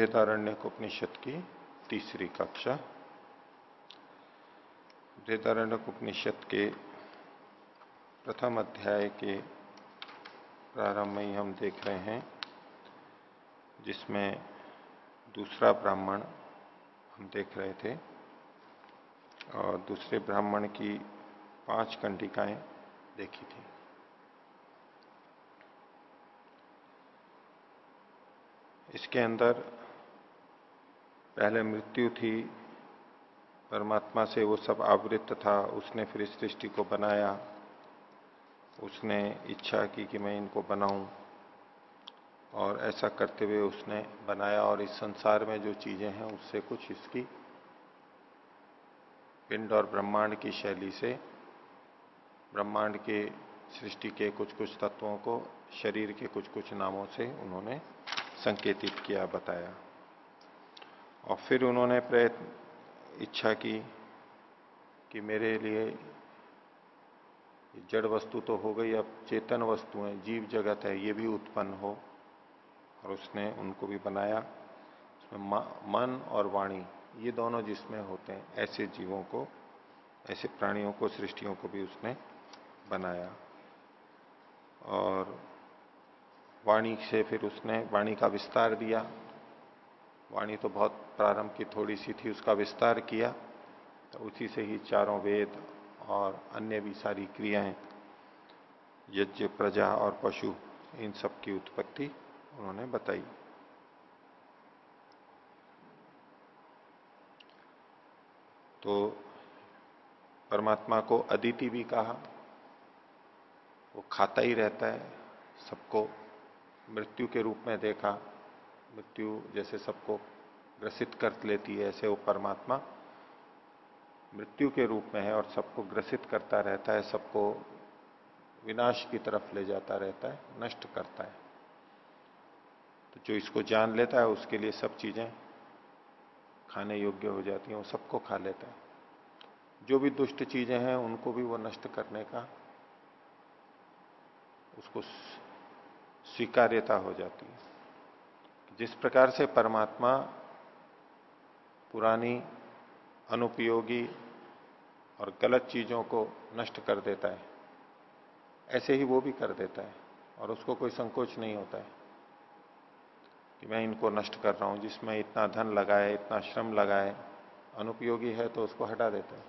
बृहदारण्य उपनिषद की तीसरी कक्षा। बृहदारण्य उपनिषद के प्रथम अध्याय के प्रारंभ में हम देख रहे हैं, जिसमें दूसरा ब्राह्मण हम देख रहे थे और दूसरे ब्राह्मण की पाँच कंडिकाएँ देखी थी। इसके अंदर पहले मृत्यु थी, परमात्मा से वो सब आवृत था, उसने फिर इस सृष्टि को बनाया। उसने इच्छा की कि मैं इनको बनाऊँ। और ऐसा करते हुए उसने बनाया और इस संसार में जो चीज़ें हैं, उससे कुछ इसकी पिंड और ब्रह्मांड की शैली से, ब्रह्मांड के सृष्टि के कुछ कुछ तत्वों को, शरीर के कुछ कुछ नामों से उन्होंने संकेतित किया, बताया। और फिर उन्होंने प्रयत्न, इच्छा की कि मेरे लिए जड़ वस्तु तो हो गई, अब चेतन वस्तु है, जीव जगत है, ये भी उत्पन्न हो। और उसने उनको भी बनाया। उसमें मन और वाणी, ये दोनों जिसमें होते हैं, ऐसे जीवों को, ऐसे प्राणियों को, सृष्टियों को भी उसने बनाया। और वाणी से फिर उसने, वाणी का विस्तार दिया। वाणी तो बहुत प्रारंभ की थोड़ी सी थी, उसका विस्तार किया। तो उसी से ही चारों वेद और अन्य भी सारी क्रियाएँ, यज्ञ, प्रजा और पशु, इन सब की उत्पत्ति उन्होंने बताई। तो परमात्मा को अदिति भी कहा, वो खाता ही रहता है, सबको मृत्यु के रूप में देखा। मृत्यु जैसे सबको ग्रसित कर लेती है, ऐसे वो परमात्मा मृत्यु के रूप में है और सबको ग्रसित करता रहता है, सबको विनाश की तरफ़ ले जाता रहता है, नष्ट करता है। तो जो इसको जान लेता है, उसके लिए सब चीज़ें खाने योग्य हो जाती हैं, वो सबको खा लेता है। जो भी दुष्ट चीज़ें हैं, उनको भी वो नष्ट करने का उसको स्वीकार्यता हो जाती है। जिस प्रकार से परमात्मा पुरानी, अनुपयोगी और गलत चीज़ों को नष्ट कर देता है, ऐसे ही वो भी कर देता है और उसको कोई संकोच नहीं होता है कि मैं इनको नष्ट कर रहा हूँ, जिसमें इतना धन लगाए, इतना श्रम लगाए, अनुपयोगी है तो उसको हटा देता है।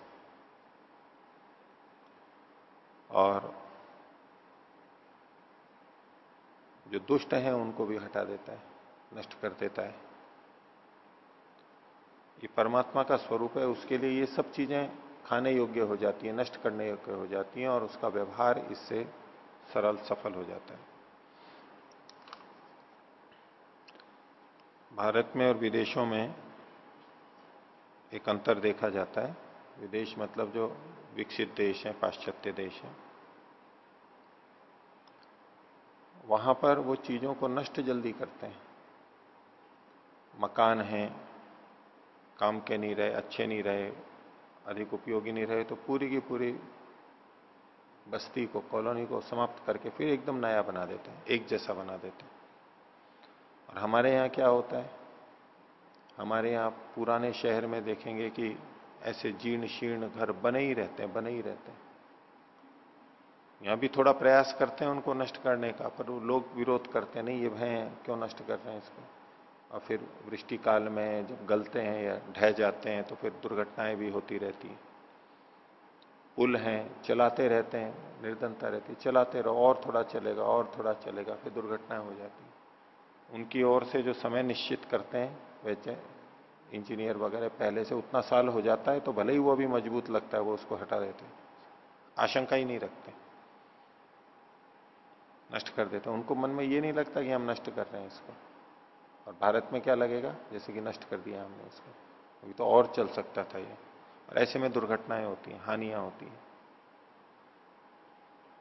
और जो दुष्ट हैं उनको भी हटा देता है। नष्ट कर देता है। ये परमात्मा का स्वरूप है, उसके लिए ये सब चीज़ें खाने योग्य हो जाती है, नष्ट करने योग्य हो जाती हैं और उसका व्यवहार इससे सरल, सफल हो जाता है। भारत में और विदेशों में एक अंतर देखा जाता है। विदेश मतलब जो विकसित देश है, पाश्चात्य देश है। वहाँ पर वो चीज़ों को नष्ट जल्दी करते हैं। मकान है, काम के नहीं रहे, अच्छे नहीं रहे, अधिक उपयोगी नहीं रहे तो पूरी की पूरी बस्ती को, कॉलोनी को समाप्त करके फिर एकदम नया बना देते हैं, एक जैसा बना देते हैं। और हमारे यहाँ क्या होता है? हमारे यहाँ पुराने शहर में देखेंगे कि ऐसे जीर्ण शीर्ण घर बने ही रहते हैं, बने ही रहते हैं। यहाँ भी थोड़ा प्रयास करते हैं उनको नष्ट करने का, पर वो लोग विरोध करते हैं, नहीं, ये भय क्यों नष्ट कर रहे हैं इसको? और फिर वृष्टि काल में जब गलते हैं या ढह जाते हैं तो फिर दुर्घटनाएँ भी होती रहती हैं। पुल हैं, चलाते रहते हैं निर्धनता रहती चलाते रहो, और थोड़ा चलेगा, और थोड़ा चलेगा, फिर दुर्घटनाएँ हो जाती उनकी ओर से जो समय निश्चित करते हैं वैसे इंजीनियर वगैरह पहले से उतना साल हो जाता है तो भले ही वो भी मज़बूत लगता है, वो उसको हटा देते आशंका ही नहीं रखते। नष्ट कर देते उनको मन में ये नहीं लगता कि हम नष्ट कर रहे हैं इसको। और भारत में क्या लगेगा? जैसे कि नष्ट कर दिया हमने इसको। अभी तो और चल सकता था ये। और ऐसे में दुर्घटनाएँ होती हैं, हानियाँ होती हैं।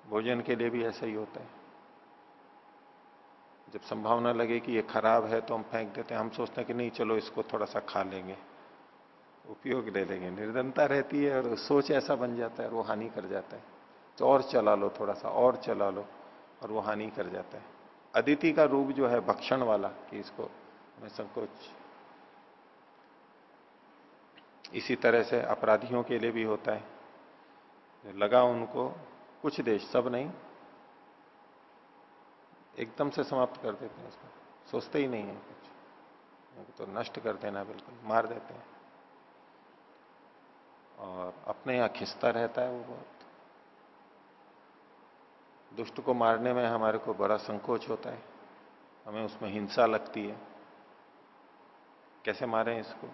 भोजन के लिए भी ऐसा ही होता है। जब संभावना लगे कि ये खराब है तो हम फेंक देते हैं। हम सोचते हैं कि नहीं, चलो इसको थोड़ा सा खा लेंगे। उपयोग ले लेंगे। निर्धनता रहती है और सोच ऐसा बन जाता है और वो हानि कर जाता है। तो और चला लो थोड़ा सा और चला लो और वो हानि कर जाता है। अदिति का रूप जो है, भक्षण वाला, कि इसको में संकोच इसी तरह से अपराधियों के लिए भी होता है। लगा उनको कुछ देश, सब नहीं। एकदम से समाप्त कर देते हैं उसको सोचते ही नहीं है कुछ। तो नष्ट कर देना बिल्कुल, मार देते हैं। और अपने यहाँ खिंचता रहता है वो बहुत। दुष्ट को मारने में हमारे को बड़ा संकोच होता है। हमें उसमें हिंसा लगती है। कैसे मारें इसको?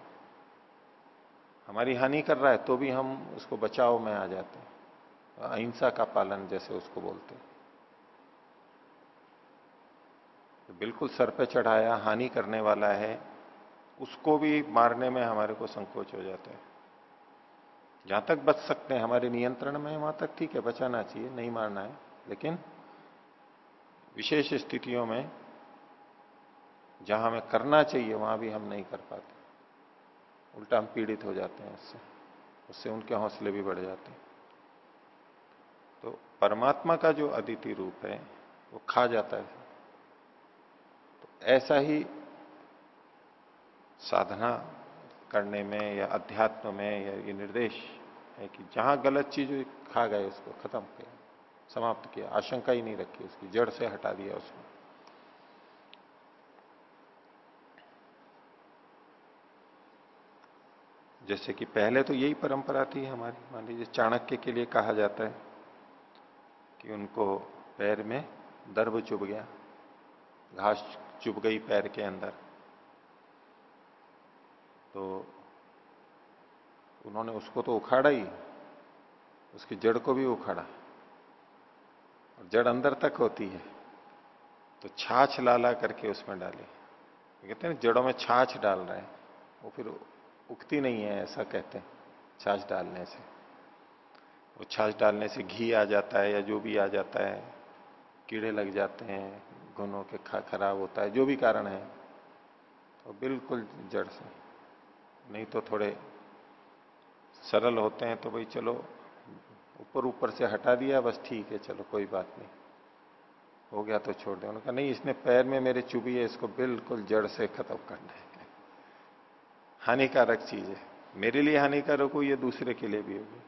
हमारी हानि कर रहा है तो भी हम उसको बचाव में आ जाते हैं। अहिंसा का पालन जैसे उसको बोलते तो बिल्कुल सर पे चढ़ाया, हानि करने वाला है, उसको भी मारने में हमारे को संकोच हो जाता है। जहाँ तक बच सकते हैं, हमारे नियंत्रण में वहाँ तक ठीक है, बचाना चाहिए, नहीं मारना है। लेकिन विशेष स्थितियों में जहाँ हमें करना चाहिए, वहाँ भी हम नहीं कर पाते। उल्टा हम पीड़ित हो जाते हैं उससे। उससे उनके हौसले भी बढ़ जाते हैं। तो परमात्मा का जो अदिति रूप है, वो खा जाता है। तो ऐसा ही साधना करने में या अध्यात्म में या ये निर्देश है कि जहाँ गलत चीज़ खा गए उसको, खत्म किया, समाप्त किया, आशंका ही नहीं रखी उसकी, जड़ से हटा दिया उसको। जैसे कि पहले तो यही परंपरा थी हमारी, मान लीजिए, चाणक्य के लिए कहा जाता है कि उनको पैर में दर्भ चुभ गया, घास चुभ गई पैर के अंदर। तो उन्होंने उसको तो उखाड़ा ही, उसकी जड़ को भी उखाड़ा, और जड़ अंदर तक होती है तो छाछ लाला करके उसमें डाली। कहते हैं जड़ों में छाछ डाल रहे हैं, वो फिर उगती नहीं है, ऐसा कहते हैं। छाछ डालने से। वो छाछ डालने से घी आ जाता है या जो भी आ जाता है, कीड़े लग जाते हैं घुनों के खा, खराब होता है, जो भी कारण है तो बिल्कुल जड़ से। नहीं तो थोड़े सरल होते हैं तो भाई चलो, ऊपर ऊपर से हटा दिया, बस ठीक है, चलो कोई बात नहीं। हो गया तो छोड़ दे। उन्होंने कहा, नहीं, इसने पैर में मेरे चुभी है, इसको बिल्कुल जड़ से खत्म करना है। हानिकारक चीज़ है। मेरे लिए हानिकारक हो ये दूसरे के लिए भी होगी।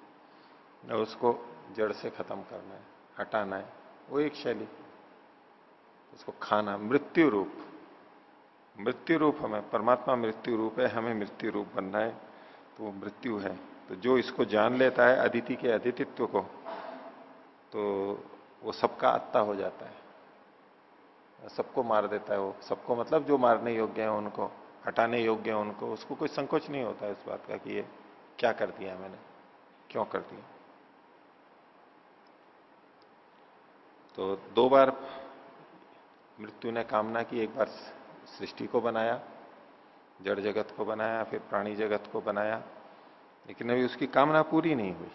न उसको जड़ से खत्म करना है, हटाना है, वो एक शैली। उसको खाना, मृत्यु रूप। मृत्यु रूप हमें, परमात्मा मृत्यु रूप है, हमें मृत्यु रूप बनना है तो वो मृत्यु है। तो जो इसको जान लेता है, अदिति के अदितित्व को तो वो सबका आत्ता हो जाता है। सबको मार देता है वो। सबको मतलब जो मारने योग्य है उनको। हटाने योग्य है उनको, उसको कोई संकोच नहीं होता इस बात का कि ये क्या कर दिया मैंने, क्यों कर दिया तो दो बार मृत्यु ने कामना की, एक बार सृष्टि को बनाया, जड़ जगत को बनाया, फिर प्राणी जगत को बनाया, लेकिन अभी उसकी कामना पूरी नहीं हुई।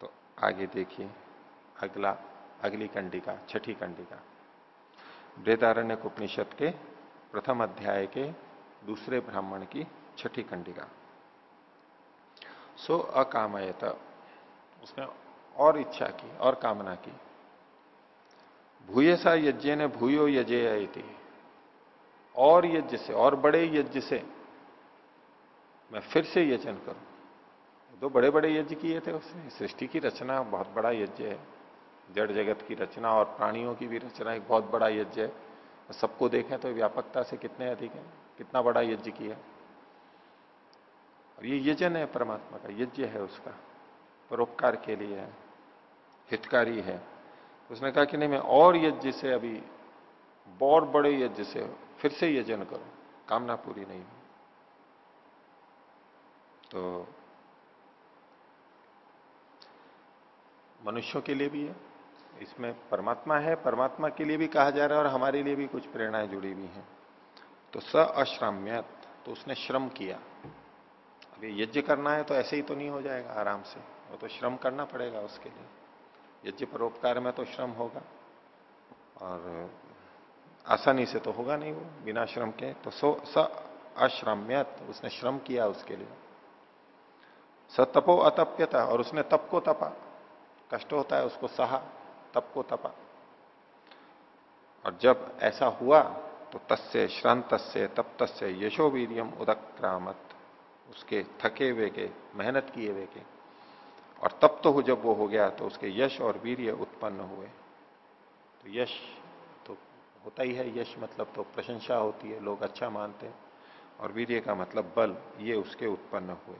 तो आगे देखिए, अगला, अगली कंडिका, छठी कंडिका। वेदारण्य उपनिषद के प्रथम अध्याय के दूसरे ब्राह्मण की छठी कंडिका सो अकामयत। उसने और इच्छा की, और कामना की। भूयसा यज्ञ ने भूयो यजे थी और यज्ञ से, और बड़े यज्ञ से मैं फिर से यजन करूँ। दो बड़े बड़े यज्ञ किए थे उसने। सृष्टि की रचना बहुत बड़ा यज्ञ है। जड़ जगत की रचना और प्राणियों की भी रचना एक बहुत बड़ा यज्ञ है। सबको देखें तो व्यापकता से कितने अधिक है, कितना बड़ा यज्ञ किया। और ये यजन है परमात्मा का, यज्ञ है उसका, परोपकार के लिए है, हितकारी है। उसने कहा कि नहीं, मैं और यज्ञ से अभी बहुत बड़े यज्ञ से फिर से यजन करो, कामना पूरी नहीं तो मनुष्यों के लिए भी है इसमें परमात्मा है, परमात्मा के लिए भी कहा जा रहा है और हमारे लिए भी कुछ प्रेरणाएँ जुड़ी हुई हैं। तो स अश्राम्य तो उसने श्रम किया। ये यज्ञ करना है तो ऐसे ही तो नहीं हो जाएगा आराम से। वो तो श्रम करना पड़ेगा उसके लिए। यज्ञ परोपकार में तो श्रम होगा। और आसानी से तो होगा नहीं वो, बिना श्रम के। तो सो, स अश्राम्यत, उसने श्रम किया उसके लिए। स तपो अतप्यता, और उसने तप को तपा। कष्ट होता है उसको सहा। तप को तपा। और जब ऐसा हुआ तो तस्य श्रांत तप तस्य यशो वीरियम उदक्रामत। उसके थके हुए के, मेहनत किए हुए के। और तब तो जब वो हो गया तो उसके यश और वीर्य उत्पन्न हुए। तो यश तो होता ही है, यश मतलब तो प्रशंसा होती है, लोग अच्छा मानते हैं। और वीर्य का मतलब बल, ये उसके उत्पन्न हुए।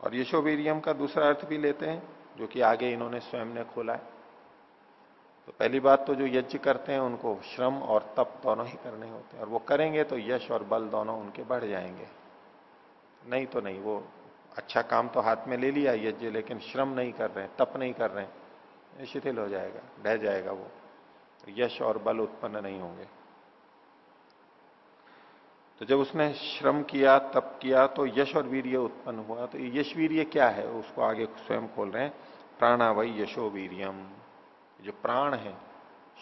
और यशोवीरियम का दूसरा अर्थ भी लेते हैं, जो कि आगे इन्होंने स्वयं ने खोला है। तो पहली बात तो जो यज्ञ करते हैं, उनको श्रम और तप दोनों ही करने होते हैं। और वो करेंगे तो यश और बल दोनों उनके बढ़ जाएँगे। नहीं तो नहीं, वो अच्छा काम तो हाथ में ले लिया यज्ञ, लेकिन श्रम नहीं कर रहे तप नहीं कर रहे शिथिल हो जाएगा, ढह जाएगा वो। यश और बल उत्पन्न नहीं होंगे। तो जब उसने श्रम किया, तप किया तो यश और वीर्य उत्पन्न हुआ। तो यश वीर्य क्या है? उसको आगे स्वयं खोल रहे हैं। प्राणावय यशो वीरियम। जो प्राण है,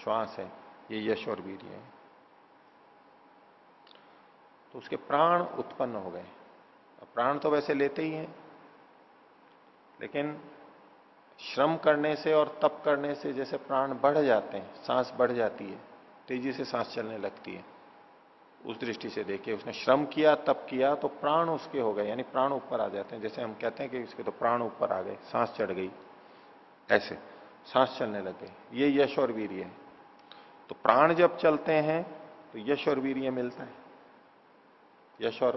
श्वास है, ये यश और वीर्य है। तो उसके प्राण उत्पन्न हो गए। प्राण तो वैसे लेते ही हैं, लेकिन श्रम करने से और तप करने से जैसे प्राण बढ़ जाते हैं, सांस बढ़ जाती है, तेज़ी से सांस चलने लगती है। उस दृष्टि से देखिए, उसने श्रम किया, तप किया तो प्राण उसके हो गए, यानी प्राण ऊपर आ जाते हैं। जैसे हम कहते हैं कि इसके तो प्राण ऊपर आ गए, सांस चढ़ गई, ऐसे। सांस चलने लग। ये यश और वीर्य है। तो प्राण जब चलते हैं तो यश और वीर्य मिलता है। यश और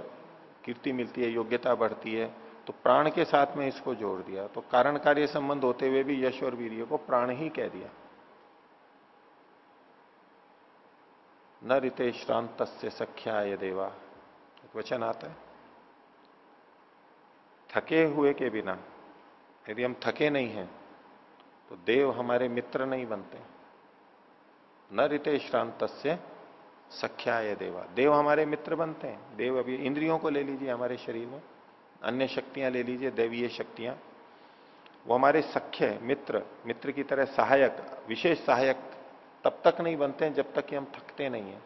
कीर्ति मिलती है, योग्यता बढ़ती है। तो प्राण के साथ में इसको जोड़ दिया। तो कारण कार्य संबंध होते हुए भी यश और वीर्य को प्राण ही कह दिया। न रिते श्रांत से सख्या ये देवा। एक वचन आता है। थके हुए के बिना, यदि हम थके नहीं हैं तो देव हमारे मित्र नहीं बनते। न रिते श्रांत सख्या ये देवा। देव हमारे मित्र बनते हैं। देव अभी इंद्रियों को ले लीजिए हमारे शरीर में, अन्य शक्तियाँ ले लीजिए, देवीय शक्तियाँ। वो हमारे सख्य, मित्र मित्र की तरह सहायक, विशेष सहायक तब तक नहीं बनते हैं जब तक कि हम थकते नहीं हैं।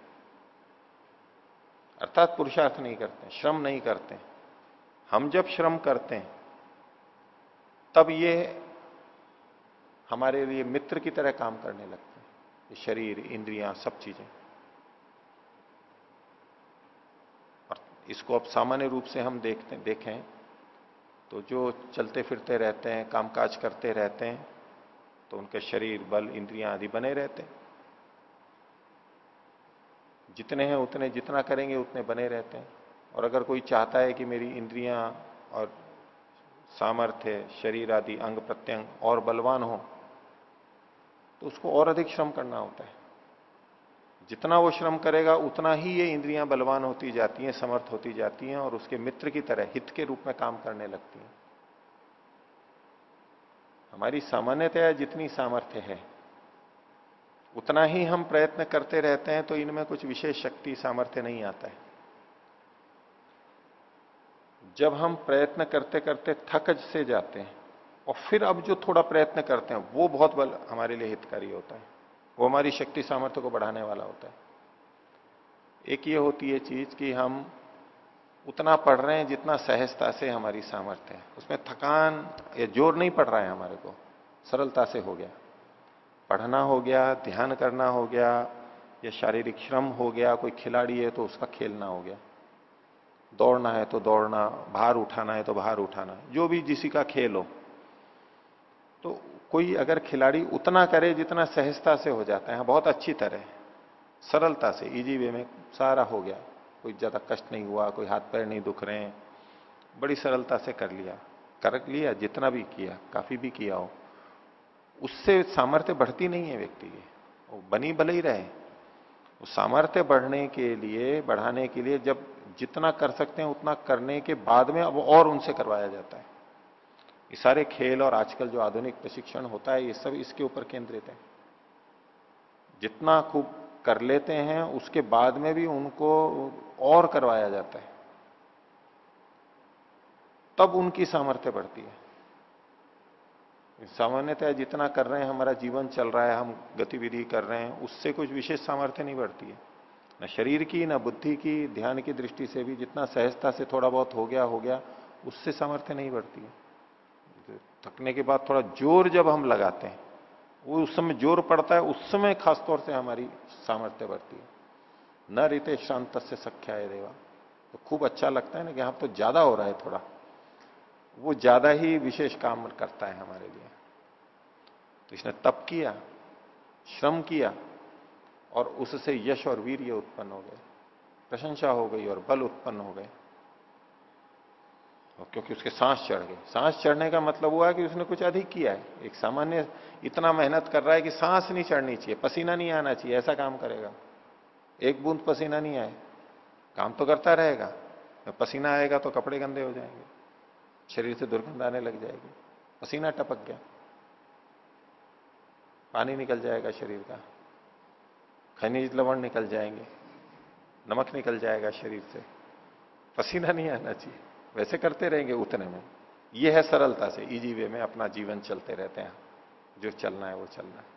अर्थात पुरुषार्थ नहीं करते, श्रम नहीं करते। हम जब श्रम करते हैं, तब ये हमारे लिए मित्र की तरह काम करने लगते हैं। शरीर, इंद्रियाँ, सब चीज़ें। और इसको अब सामान्य रूप से हम देखते, देखें तो जो चलते फिरते रहते हैं, कामकाज करते रहते हैं तो उनके शरीर, बल, इंद्रियाँ आदि बने रहते हैं। जितने हैं, उतने जितना करेंगे, उतने बने रहते हैं। और अगर कोई चाहता है कि मेरी इंद्रियाँ और सामर्थ्य, शरीर आदि, अंग प्रत्यंग और बलवान हो तो उसको और अधिक श्रम करना होता है। जितना वो श्रम करेगा, उतना ही ये इंद्रियाँ बलवान होती जाती हैं, समर्थ होती जाती हैं और उसके मित्र की तरह, हित के रूप में काम करने लगती हैं। हमारी सामान्यतया जितनी सामर्थ्य है, उतना ही हम प्रयत्न करते रहते हैं तो इनमें कुछ विशेष शक्ति, सामर्थ्य नहीं आता है। जब हम प्रयत्न करते करते थक से जाते हैं और फिर अब जो थोड़ा प्रयत्न करते हैं, वो बहुत बल हमारे लिए हितकारी होता है। वो हमारी शक्ति सामर्थ्य को बढ़ाने वाला होता है। एक ये होती है चीज़ कि हम उतना पढ़ रहे हैं जितना सहजता से हमारी सामर्थ्य है। उसमें थकान या ज़ोर नहीं पड़ रहा है हमारे को। सरलता से हो गया। पढ़ना हो गया, ध्यान करना हो गया, या शारीरिक श्रम हो गया, कोई खिलाड़ी है तो उसका खेलना हो गया। दौड़ना है तो दौड़ना, भार उठाना है तो भार उठाना। जो भी जिसी का खेल हो तो कोई अगर खिलाड़ी उतना करे जितना सहजता से हो जाता है हाँ, बहुत अच्छी तरह सरलता से इजी वे में सारा हो गया। कोई ज़्यादा कष्ट नहीं हुआ कोई हाथ पैर नहीं दुख रहे हैं। बड़ी सरलता से कर लिया कर लिया जितना भी किया काफ़ी भी किया हो। उससे सामर्थ्य बढ़ती नहीं है व्यक्ति की। वो बनी भले ही रहे। सामर्थ्य बढ़ने के लिए बढ़ाने के लिए जब जितना कर सकते हैं उतना करने के बाद में अब और उनसे करवाया जाता है। ये सारे खेल और आजकल जो आधुनिक प्रशिक्षण होता है, ये सब इसके ऊपर केंद्रित है। जितना खूब कर लेते हैं, उसके बाद में भी उनको और करवाया जाता है। तब उनकी सामर्थ्य बढ़ती है। सामान्यतः जितना कर रहे हैं, हमारा जीवन चल रहा है, हम गतिविधि कर रहे हैं, उससे कुछ विशेष सामर्थ्य नहीं बढ़ती है। न शरीर की, न बुद्धि की, ध्यान की दृष्टि से भी जितना सहजता से थोड़ा बहुत हो गया हो गया, उससे सामर्थ्य नहीं बढ़ती है। थकने के बाद थोड़ा ज़ोर जब हम लगाते हैं, वो उस समय ज़ोर पड़ता है, उस समय खासतौर से हमारी सामर्थ्य बढ़ती है। न रीते शांत से सख्या है देवा। तो खूब अच्छा लगता है ना कि यहाँ तो ज़्यादा हो रहा है थोड़ा। वो ज़्यादा ही विशेष काम करता है हमारे लिए। तो इसने तप किया, श्रम किया, और उससे यश और वीर्य उत्पन्न हो गए। प्रशंसा हो गई और बल उत्पन्न हो गए। क्योंकि उसके सांस चढ़ गए। सांस चढ़ने का मतलब हुआ कि उसने कुछ अधिक किया है। एक सामान्य इतना मेहनत कर रहा है कि सांस नहीं चढ़नी चाहिए, पसीना नहीं आना चाहिए, ऐसा काम करेगा। एक बूंद पसीना नहीं आए। काम तो करता रहेगा। पसीना आएगा तो कपड़े गंदे हो जाएँगे। शरीर से दुर्गंध आने लग जाएगी। पसीना टपक गया। पानी निकल जाएगा शरीर का। खनिज लवण निकल जाएँगे। नमक निकल जाएगा शरीर से। पसीना नहीं आना चाहिए। वैसे करते रहेंगे उतने में। ये है सरलता से इजी वे में अपना जीवन चलते रहते हैं। जो चलना है वो चलना है।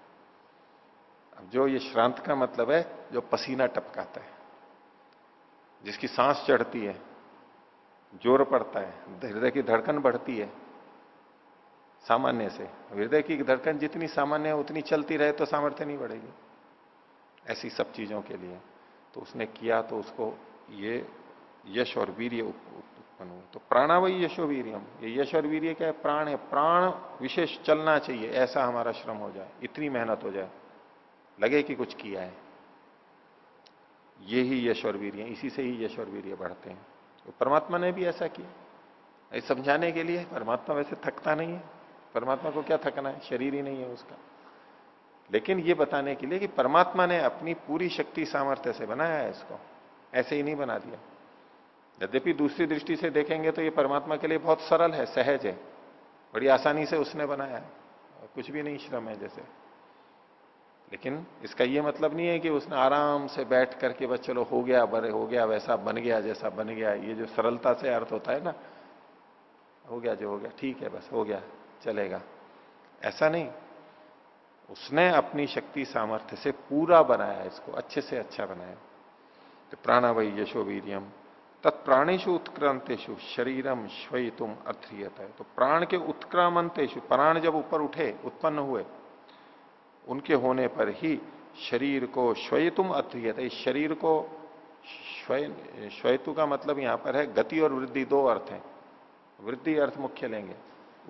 अब जो ये श्रांत का मतलब है, जो पसीना टपकाता है। जिसकी सांस चढ़ती है, ज़ोर पड़ता है, हृदय की धड़कन बढ़ती है, सामान्य से। हृदय की धड़कन जितनी सामान्य है, उतनी चलती रहे तो सामर्थ्य नहीं बढ़ेगी। ऐसी सब चीज़ों के लिए। तो उसने किया तो उसको ये यश और वीर्य हुआ तो प्राणावई यशो वीरियम। ये यश और वीर्य क्या है? प्राण है। प्राण विशेष चलना चाहिए। ऐसा हमारा श्रम हो जाए। इतनी मेहनत हो जाए। लगे कि कुछ किया है। ये ही यश और वीर्य। इसी से ही यश और वीर्य बढ़ते हैं। तो परमात्मा ने भी ऐसा किया। समझाने के लिए परमात्मा वैसे थकता नहीं है। परमात्मा को क्या थकना है? शरीर ही नहीं है उसका। लेकिन ये बताने के लिए कि परमात्मा ने अपनी पूरी शक्ति सामर्थ्य से बनाया है इसको। ऐसे ही नहीं बना दिया। यद्यपि दूसरी दृष्टि से देखेंगे तो ये परमात्मा के लिए बहुत सरल है, सहज है। बड़ी आसानी से उसने बनाया है। कुछ भी नहीं श्रम है जैसे। लेकिन इसका ये मतलब नहीं है कि उसने आराम से बैठ करके बस चलो हो गया बड़े हो गया, वैसा बन गया, जैसा बन गया। ये जो सरलता से अर्थ होता है ना, हो गया जो हो गया, ठीक है, बस हो गया, चलेगा। ऐसा नहीं। उसने अपनी शक्ति सामर्थ्य से पूरा बनाया, इसको अच्छे से अच्छा बनाया। तो प्राणावई यशो वीरियम तत्प्राणेशु उत्क्रांतेशु शरीरम तुम अर्थीयत है तो प्राण के उत्क्रामंतेशु प्राण जब ऊपर उठे, उत्पन्न हुए, उनके होने पर ही शरीर को श्वयतुम अर्थीयत है शरीर को श्वेतु का मतलब यहाँ पर है गति और वृद्धि दो अर्थ हैं। वृद्धि अर्थ मुख्य लेंगे।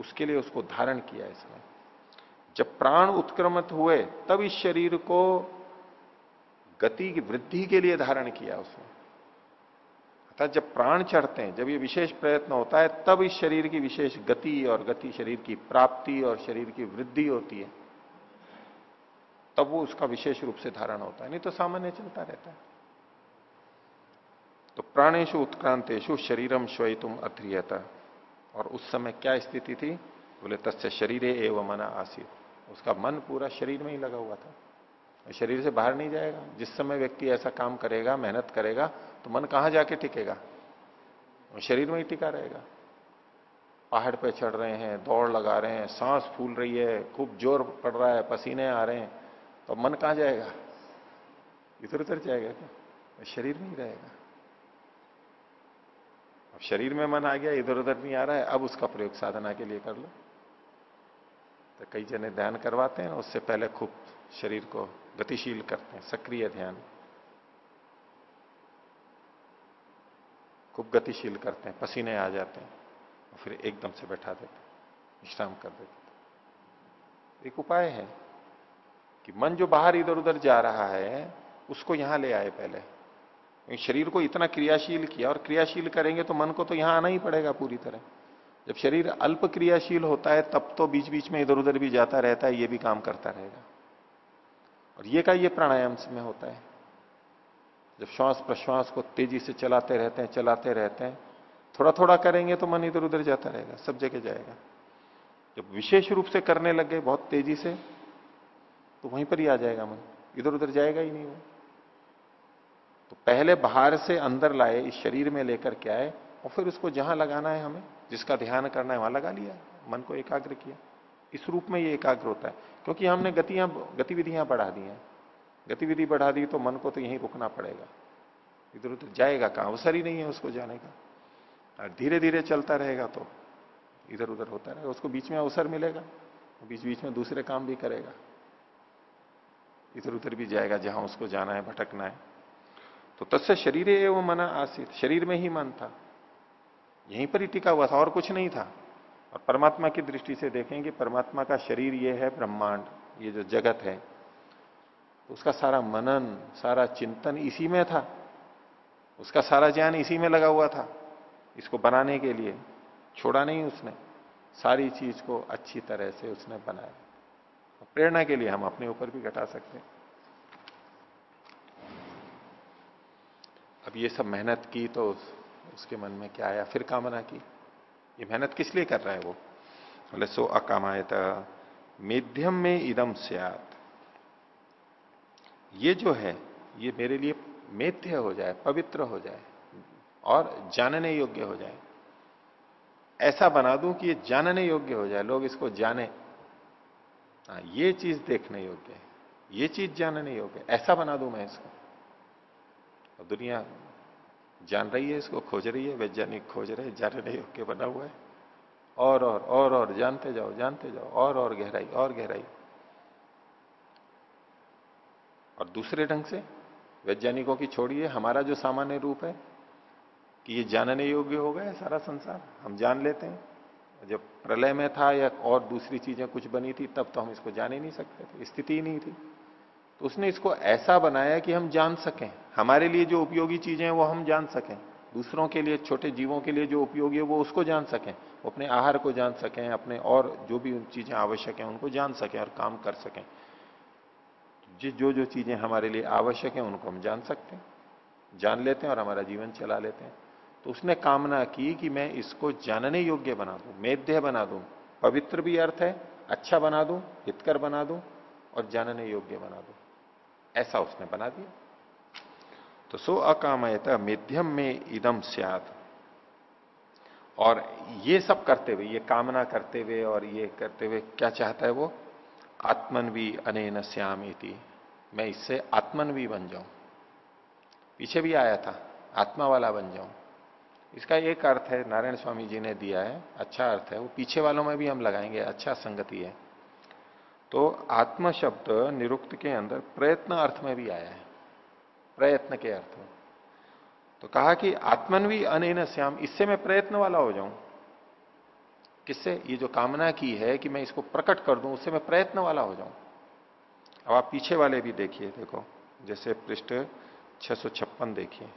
उसके लिए उसको धारण किया इसमें जब प्राण उत्क्रमित हुए, तब इस शरीर को गति की वृद्धि के लिए धारण किया उसने। अर्थात जब प्राण चढ़ते हैं, जब ये विशेष प्रयत्न होता है, तब इस शरीर की विशेष गति और गति शरीर की प्राप्ति और शरीर की वृद्धि होती है। तब वो उसका विशेष रूप से धारण होता है, नहीं तो सामान्य चलता रहता है। तो प्राणेशु उत्क्रांतेशु शरीरम श्वयतुम अत्रियता और उस समय क्या स्थिति थी? बोले, तस्य शरीर एवं मना आसित। उसका मन पूरा शरीर में ही लगा हुआ था। शरीर से बाहर नहीं जाएगा। जिस समय व्यक्ति ऐसा काम करेगा, मेहनत करेगा तो मन कहाँ जाके टिकेगा? शरीर में ही टिका रहेगा। पहाड़ पे चढ़ रहे हैं, दौड़ लगा रहे हैं, सांस फूल रही है, खूब ज़ोर पड़ रहा है, पसीने आ रहे हैं तो मन कहाँ जाएगा? इधर उधर जाएगा क्या? शरीर में ही रहेगा। अब शरीर में मन आ गया, इधर उधर नहीं आ रहा है, अब उसका प्रयोग साधना के लिए कर लो। तो कई जने ध्यान करवाते हैं, उससे पहले खूब शरीर को गतिशील करते हैं, सक्रिय ध्यान। खूब गतिशील करते हैं, पसीने आ जाते हैं, और फिर एकदम से बैठा देते विश्राम कर देते एक उपाय है कि मन जो बाहर इधर उधर जा रहा है, उसको यहाँ ले आए पहले। शरीर को इतना क्रियाशील किया, और क्रियाशील करेंगे तो मन को तो यहाँ आना ही पड़ेगा पूरी तरह। जब शरीर अल्प क्रियाशील होता है, तब तो बीच बीच में इधर उधर भी जाता रहता है, ये भी काम करता रहेगा। और ये का ये प्राणायाम में होता है। जब श्वास प्रश्वास को तेज़ी से चलाते रहते हैं, चलाते रहते हैं थोड़ा थोड़ा करेंगे तो मन इधर उधर जाता रहेगा, सब जगह जाएगा। जब विशेष रूप से करने लग बहुत तेज़ी से तो वहीं पर ही आ जाएगा मन, इधर उधर जाएगा ही नहीं वो। तो पहले बाहर से अंदर लाए, इस शरीर में लेकर के आए, और फिर उसको जहाँ लगाना है हमें, जिसका ध्यान करना है, वहाँ लगा लिया, मन को एकाग्र किया। इस रूप में ये एकाग्र होता है, क्योंकि हमने गतियाँ, गतिविधियाँ बढ़ा दी हैं। गतिविधि बढ़ा दी तो मन को तो यहीं रुकना पड़ेगा। इधर उधर जाएगा कहाँ? अवसर ही नहीं है उसको जाने का। और धीरे धीरे चलता रहेगा तो इधर उधर होता रहेगा। उसको बीच में अवसर मिलेगा बीच बीच में दूसरे काम भी करेगा। इधर उधर भी जाएगा जहाँ उसको जाना है, भटकना है। तो तत्से शरीर एवं मना आसित। शरीर में ही मन था। यहीं पर ही टिका हुआ था, और कुछ नहीं था। और परमात्मा की दृष्टि से देखेंगे, परमात्मा का शरीर ये है ब्रह्मांड, ये जो जगत है। उसका सारा मनन सारा चिंतन इसी में था। उसका सारा ज्ञान इसी में लगा हुआ था इसको बनाने के लिए। छोड़ा नहीं उसने। सारी चीज़ को अच्छी तरह से उसने बनाया। प्रेरणा के लिए हम अपने ऊपर भी घटा सकते अब ये सब मेहनत की तो उस, उसके मन में क्या आया? फिर कामना की। ये मेहनत किस लिए कर रहा है वो? बोले सो अकामायत मेध्यम में इदम सियात। ये जो है, ये मेरे लिए मेथ्य हो जाए, पवित्र हो जाए और जानने योग्य हो जाए। ऐसा बना दूँ कि ये जानने योग्य हो जाए, लोग इसको जाने। हाँ ये चीज़ देखने योग्य है, ये चीज़ जानने योग्य ऐसा बना दूँ मैं इसको। और दुनिया जान रही है इसको, खोज रही है, वैज्ञानिक खोज रहे जानने योग्य बना हुआ है। और और और और, जानते जाओ जानते जाओ, और और गहराई और गहराई। और दूसरे ढंग से वैज्ञानिकों की छोड़िए, हमारा जो सामान्य रूप है कि ये जानने योग्य हो गया सारा संसार। हम जान लेते हैं। जब प्रलय में था या और दूसरी चीज़ें कुछ बनी थी, तब तो हम इसको जान ही नहीं सकते थे, स्थिति ही नहीं थी। तो उसने इसको ऐसा बनाया कि हम जान सकें। हमारे लिए जो उपयोगी चीज़ें हैं, वो हम जान सकें। दूसरों के लिए, छोटे जीवों के लिए जो उपयोगी है, वो उसको जान सकें। वो अपने आहार को जान सकें, अपने और जो भी चीज़ें आवश्यक हैं, उनको जान सकें और काम कर सकें। जिस जो जो चीज़ें हमारे लिए आवश्यक है, उनको हम जान सकते हैं, जान लेते हैं और हमारा जीवन चला लेते हैं। तो उसने कामना की कि मैं इसको जानने योग्य बना दूँ, मेध्य बना दूँ, पवित्र भी अर्थ है अच्छा बना दूँ, हितकर बना दूँ और जानने योग्य बना दूँ। ऐसा उसने बना दिया। तो सो अकामयता मेध्यम में इदम सियाद और ये सब करते हुए, ये कामना करते हुए और ये करते हुए क्या चाहता है वो? आत्मनवी अनेन श्यामी मैं इससे आत्मनवी बन जाऊँ। पीछे भी आया था, आत्मा वाला बन जाऊँ। इसका एक अर्थ है, नारायण स्वामी जी ने दिया है अच्छा अर्थ है। वो पीछे वालों में भी हम लगाएँगे अच्छा संगति है। तो आत्म शब्द निरुक्त के अंदर प्रयत्न अर्थ में भी आया है। प्रयत्न के अर्थ में। तो कहा कि आत्मनवी अन श्याम, इससे मैं प्रयत्न वाला हो जाऊँ। किससे? ये जो कामना की है कि मैं इसको प्रकट कर दूँ, उससे मैं प्रयत्न वाला हो जाऊँ। अब आप पीछे वाले भी देखिए, देखो, जैसे पृष्ठ छह सौ छप्पन देखिए।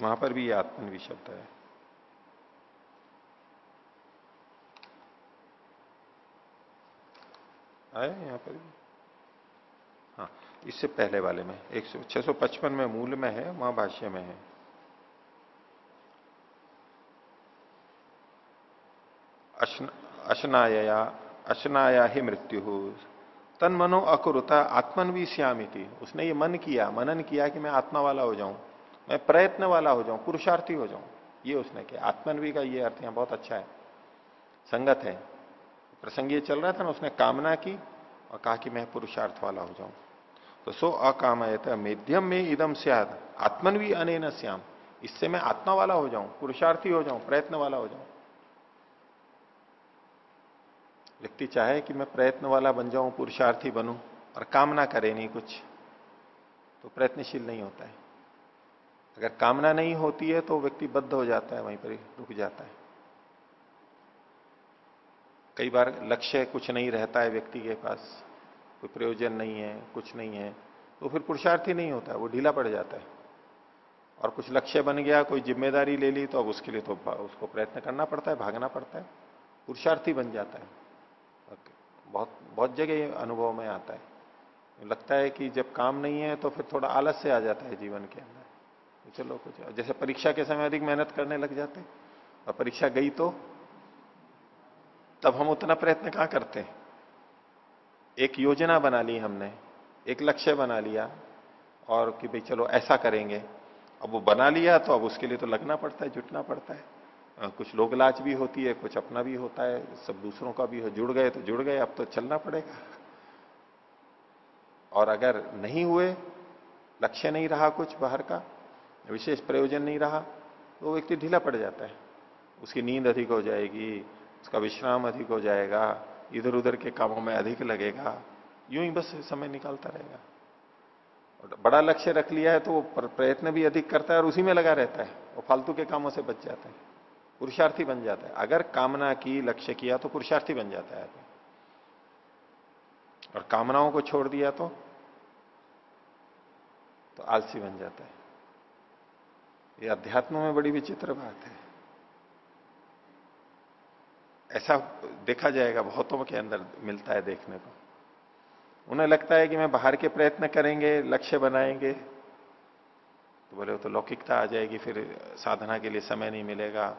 वहाँ पर भी ये आत्मनवी शब्द है। आए यहाँ पर भी? हाँ इससे पहले वाले में, एक सौ पचपन में मूल में है, वहाँ भाष्य में है। अशनाया अशनाया ही मृत्यु। तन मनो अकुरुता आत्मनवी श्यामी थी उसने ये मन किया, मनन किया कि मैं आत्मा वाला हो जाऊँ, मैं प्रयत्न वाला हो जाऊँ, पुरुषार्थी हो जाऊँ, ये उसने किया। आत्मनवी का ये अर्थ यहाँ बहुत अच्छा है। संगत है। प्रसंग ये चल रहा था ना, उसने कामना की और कहा कि मैं पुरुषार्थ वाला हो जाऊँ। तो सो अकामयत, मेध्यम में इदम सियाद। आत्मनवी अन श्याम इससे मैं आत्मा वाला हो जाऊँ, पुरुषार्थी हो जाऊँ प्रयत्न वाला हो जाऊँ। व्यक्ति चाहे कि मैं प्रयत्न वाला बन जाऊँ, पुरुषार्थी बनूं और कामना करे नहीं कुछ तो प्रयत्नशील नहीं होता है। अगर कामना नहीं होती है तो व्यक्ति बद्ध हो जाता है, वहीं पर रुक जाता है। कई बार लक्ष्य कुछ नहीं रहता है व्यक्ति के पास, कोई प्रयोजन नहीं है, कुछ नहीं है तो फिर पुरुषार्थी नहीं होता, वो ढीला पड़ जाता है। और कुछ लक्ष्य बन गया, कोई ज़िम्मेदारी ले ली तो अब उसके लिए तो उसको प्रयत्न करना पड़ता है, भागना पड़ता है, पुरुषार्थी बन जाता है। बहुत बहुत जगह अनुभव में आता है। लगता है कि जब काम नहीं है तो फिर थोड़ा आलस से आ जाता है जीवन के अंदर। चलो कुछ, जैसे परीक्षा के समय अधिक मेहनत करने लग जाते और परीक्षा गई तो तब हम उतना प्रयत्न कहाँ करते हैं? एक योजना बना ली हमने, एक लक्ष्य बना लिया, और कि भाई चलो ऐसा करेंगे। अब वो बना लिया तो अब उसके लिए तो लगना पड़ता है, जुटना पड़ता है। कुछ लोग लाच भी होती है, कुछ अपना भी होता है, सब दूसरों का भी हो, जुड़ गए तो जुड़ गए, अब तो चलना पड़ेगा। और अगर नहीं हुए, लक्ष्य नहीं रहा कुछ बाहर का, विशेष प्रयोजन नहीं रहा तो व्यक्ति ढीला पड़ जाता है। उसकी नींद अधिक हो जाएगी, उसका विश्राम अधिक हो जाएगा इधर उधर के कामों में अधिक लगेगा, यूँ ही बस समय निकालता रहेगा। और बड़ा लक्ष्य रख लिया है तो वो प्रयत्न भी अधिक करता है और उसी में लगा रहता है, वो फालतू के कामों से बच जाता है। पुरुषार्थी बन जाता है। अगर कामना की, लक्ष्य किया तो पुरुषार्थी बन जाता है। और कामनाओं को छोड़ दिया तो तो आलसी बन जाता है। ये अध्यात्म में बड़ी विचित्र बात है। ऐसा देखा जाएगा, बहुतों के अंदर मिलता है देखने को। उन्हें लगता है कि मैं बाहर के प्रयत्न करेंगे, लक्ष्य बनाएँगे। तो बोले तो लौकिकता आ जाएगी, फिर साधना के लिए समय नहीं मिलेगा।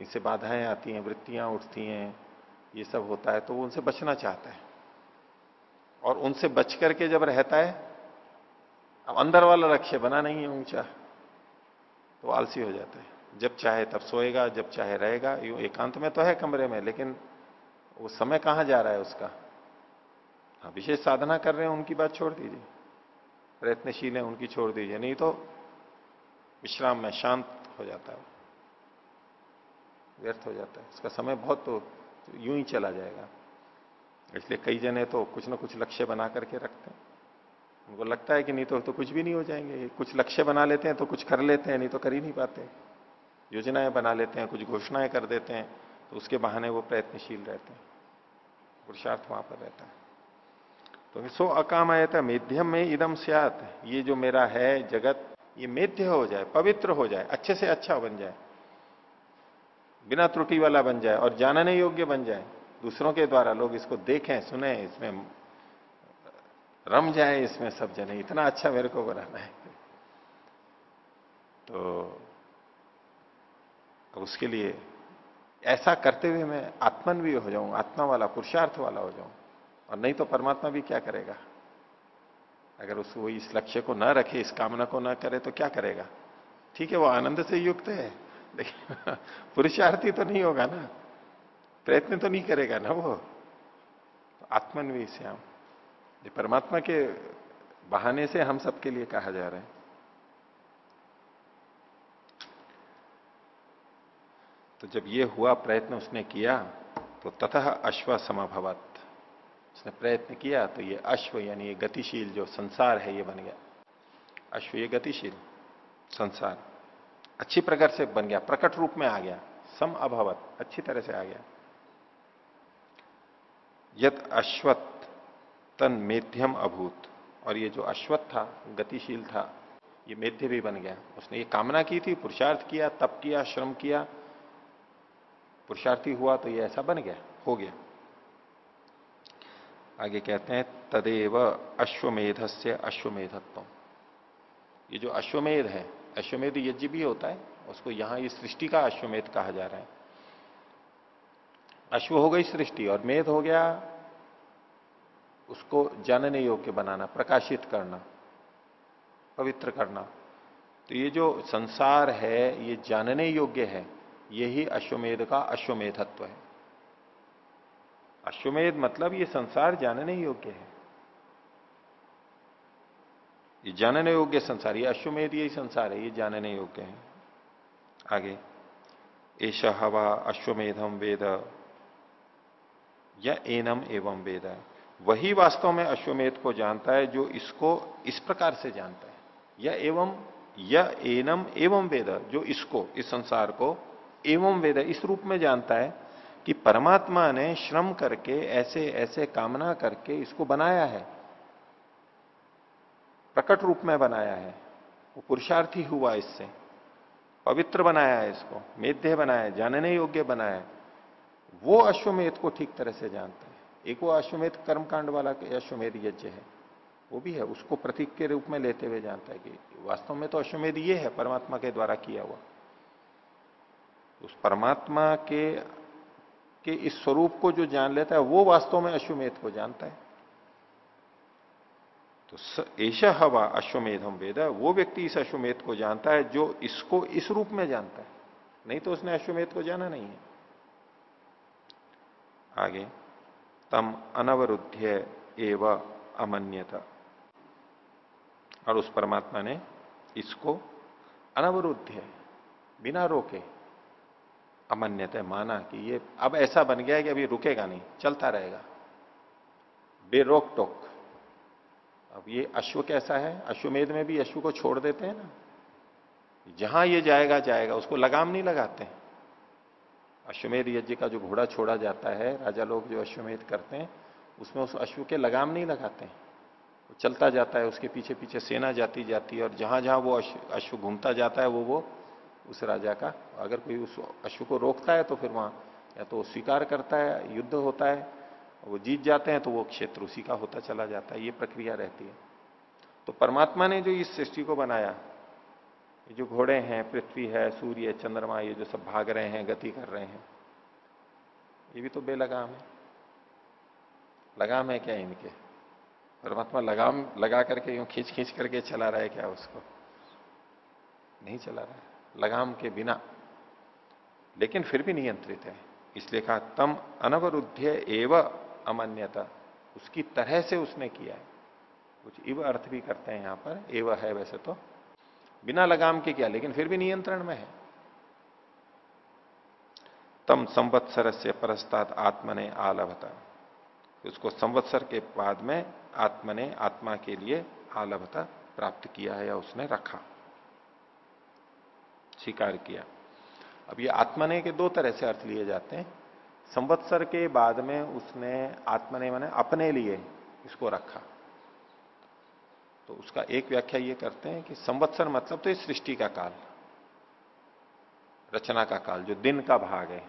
इनसे बाधाएँ आती हैं, वृत्तियाँ उठती हैं, ये सब होता है तो वो उनसे बचना चाहता है। और उनसे बच करके जब रहता है, अब अंदर वाला लक्ष्य बना नहीं है ऊँचा तो आलसी हो जाता है। जब चाहे तब सोएगा, जब चाहे रहेगा, यू एकांत में तो है कमरे में, लेकिन वो समय कहाँ जा रहा है उसका? हाँ विशेष साधना कर रहे हैं, उनकी बात छोड़ दीजिए। प्रयत्नशील है, उनकी छोड़ दीजिए, नहीं तो विश्राम में शांत हो जाता है व्यर्थ हो जाता है। इसका समय बहुत तो यूँ ही चला जाएगा। इसलिए कई जने तो कुछ ना कुछ लक्ष्य बना करके रखते हैं। उनको लगता है कि नहीं तो, तो कुछ भी नहीं हो जाएँगे। कुछ लक्ष्य बना लेते हैं तो कुछ कर लेते हैं नहीं तो कर ही नहीं पाते। योजनाएँ बना लेते हैं कुछ घोषणाएँ कर देते हैं तो उसके बहाने वो प्रयत्नशील रहते हैं। पुरुषार्थ वहाँ पर रहता है। तो सो अकाम आया था मेध्यम में इदम सियात। ये जो मेरा है जगत ये मेध्य हो जाए पवित्र हो जाए अच्छे से अच्छा बन जाए। बिना त्रुटि वाला बन जाए और जानने योग्य बन जाए, दूसरों के द्वारा लोग इसको देखें, सुने, इसमें रम जाए, इसमें सब जने। इतना अच्छा मेरे को बनाना है। तो उसके लिए ऐसा करते हुए मैं आत्मन भी हो जाऊँ, आत्मा वाला, पुरुषार्थ वाला हो जाऊँ। और नहीं तो परमात्मा भी क्या करेगा? अगर उस, वो इस लक्ष्य को ना रखे, इस कामना को ना करे तो क्या करेगा? ठीक है, वो आनंद से युक्त है। लेकिन पुरुषार्थी तो नहीं होगा ना। प्रयत्न तो नहीं करेगा ना वो। तो आत्मन भी श्याम ये परमात्मा के बहाने से हम सबके लिए कहा जा रहा है। तो जब ये हुआ, प्रयत्न उसने किया तो ततः अश्व समाभवत। उसने प्रयत्न किया तो ये अश्व यानी ये गतिशील जो संसार है, ये बन गया। अश्व ये गतिशील संसार। अच्छी प्रकार से बन गया, प्रकट रूप में आ गया, सम अभवत, अच्छी तरह से आ गया। यत अश्वत तन मेध्यम अभूत, और ये जो अश्वत था, गतिशील था, ये मेध्य भी बन गया। उसने ये कामना की थी, पुरुषार्थ किया, तप किया, श्रम किया, पुरुषार्थी हुआ तो ये ऐसा बन गया, हो गया। आगे कहते हैं, तदेव अश्वमेध से अश्वमेधत्व ये जो अश्वमेध है अश्वमेध यज्ञ भी होता है, उसको यहाँ ये सृष्टि का अश्वमेध कहा जा रहा है। अश्व हो गई सृष्टि और मेध हो गया, उसको जानने योग्य बनाना, प्रकाशित करना, पवित्र करना। तो ये जो संसार है, ये जानने योग्य है, यही अश्वमेध का अश्वमेधत्व है। अश्वमेध मतलब ये संसार जानने योग्य है। ये जानने योग्य संसार, ये अश्वमेध यही संसार है, ये जानने योग्य है। आगे एश हवा अश्वमेधम वेद, या एनम एवं वेद। वही वास्तव में अश्वमेध को जानता है, जो इसको इस प्रकार से जानता है। या एवं, या एनम एवं वेद, जो इसको, इस संसार को एवं वेद, इस रूप में जानता है कि परमात्मा ने श्रम करके ऐसे ऐसे कामना करके इसको बनाया है। प्रकट रूप में बनाया है। वो पुरुषार्थी हुआ इससे। पवित्र बनाया है इसको। मेध्य बनाया जानने योग्य बनाया वो अश्वमेध को ठीक तरह से जानता है। एक वो अश्वमेध कर्मकांड वाला अश्वमेध यज्ञ है। वो भी है। उसको प्रतीक के रूप में लेते हुए जानता है कि वास्तव में तो अश्वमेध ये है, परमात्मा के द्वारा किया हुआ। उस परमात्मा के के इस स्वरूप को जो जान लेता है, वो वास्तव में अश्वमेध को जानता है। तो ऐसा हवा अश्वमेधम वेद, वो व्यक्ति इस अश्वमेध को जानता है जो इसको इस रूप में जानता है। नहीं तो उसने अश्वमेध को जाना नहीं है। आगे, तम अनवरुद्ध एव अमन्यता। और उस परमात्मा ने इसको अनवरुद्ध बिना रोके, अमान्यता माना कि ये अब ऐसा बन गया है कि अभी रुकेगा नहीं, चलता रहेगा। बेरोक टोक। अब ये अश्व कैसा है? अश्वमेध में भी अश्व को छोड़ देते हैं ना। जहाँ ये जाएगा जाएगा, उसको लगाम नहीं लगाते अश्वमेध यज्ञ का जो घोड़ा छोड़ा जाता है, राजा लोग जो अश्वमेध करते हैं, उसमें उस अश्व के लगाम नहीं लगाते वो चलता जाता है, उसके पीछे पीछे सेना जाती जाती है, और जहाँ जहाँ वो अश्व घूमता जाता है, वो वो उस राजा का, अगर कोई उस अश्व को रोकता है तो फिर वहाँ, या तो स्वीकार करता है, युद्ध होता है वो जीत जाते हैं तो वो क्षेत्र उसी का होता चला जाता है, ये प्रक्रिया रहती है। तो परमात्मा ने जो इस सृष्टि को बनाया, ये जो घोड़े हैं, पृथ्वी है, सूर्य, चंद्रमा, ये जो सब भाग रहे हैं, गति कर रहे हैं, ये भी तो बेलगाम है। लगाम है क्या इनके? परमात्मा लगाम, लगा करके यूँ खींच खींच करके चला रहा है क्या उसको? नहीं चला रहा है, लगाम के बिना। लेकिन फिर भी नियंत्रित है। इसलिए कहा, तम अनवरुद्ध एव अमान्यता। उसकी तरह से उसने किया है। कुछ इव अर्थ भी करते हैं यहाँ पर, एव है वैसे तो। बिना लगाम के क्या, लेकिन फिर भी नियंत्रण में है। तम संवत्सर से परस्ताद आत्मने आलभता। उसको संवत्सर के बाद में आत्मा ने आत्मा के लिए आलभता प्राप्त किया है या उसने रखा। स्वीकार किया। अब ये आत्मने के दो तरह से अर्थ लिए जाते हैं। संवत्सर के बाद में उसने आत्मने मैंने अपने लिए इसको रखा। तो उसका एक व्याख्या ये करते हैं कि संवत्सर मतलब तो इस सृष्टि का काल, रचना का काल, जो दिन का भाग है,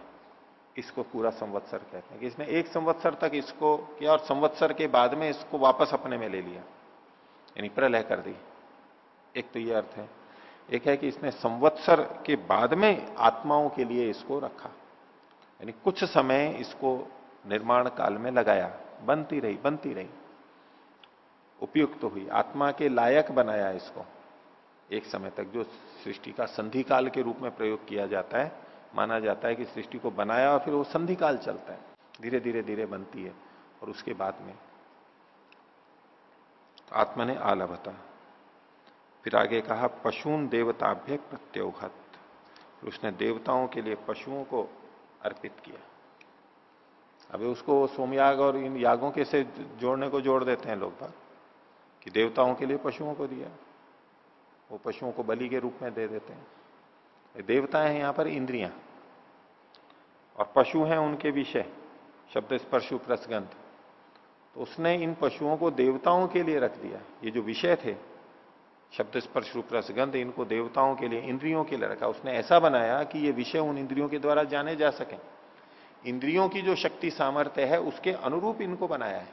इसको पूरा संवत्सर कहते हैं कि इसने एक संवत्सर तक इसको किया और संवत्सर के बाद में इसको वापस अपने में ले लिया। यानी प्रलय कर दी। एक तो ये अर्थ है। एक है कि इसने संवत्सर के बाद में आत्माओं के लिए इसको रखा। यानी कुछ समय इसको निर्माण काल में लगाया, बनती रही बनती रही। उपयुक्त तो हुई, आत्मा के लायक बनाया इसको। एक समय तक जो सृष्टि का संधि काल के रूप में प्रयोग किया जाता है, माना जाता है कि सृष्टि को बनाया और फिर वो संधि काल चलता है धीरे धीरे धीरे बनती है और उसके बाद में तो आत्मा ने आलभता फिर आगे कहा, पशुन देवताभ्य प्रत्योहत। उसने देवताओं के लिए पशुओं को अर्पित किया। अभी उसको सोमयाग और इन यागों के से जोड़ने को जोड़ देते हैं लोग बात कि देवताओं के लिए पशुओं को दिया। वो पशुओं को बलि के रूप में दे देते हैं। देवताएँ हैं यहाँ पर, इंद्रियाँ। और पशु हैं उनके विषय, शब्द स्पर्शु प्रसगंध तो उसने इन पशुओं को देवताओं के लिए रख दिया। ये जो विषय थे शब्द स्पर्श रूप रसगंध इनको देवताओं के लिए, इंद्रियों के लिए रखा। उसने ऐसा बनाया कि ये विषय उन इंद्रियों के द्वारा जाने जा सके। इंद्रियों की जो शक्ति सामर्थ्य है, उसके अनुरूप इनको बनाया है,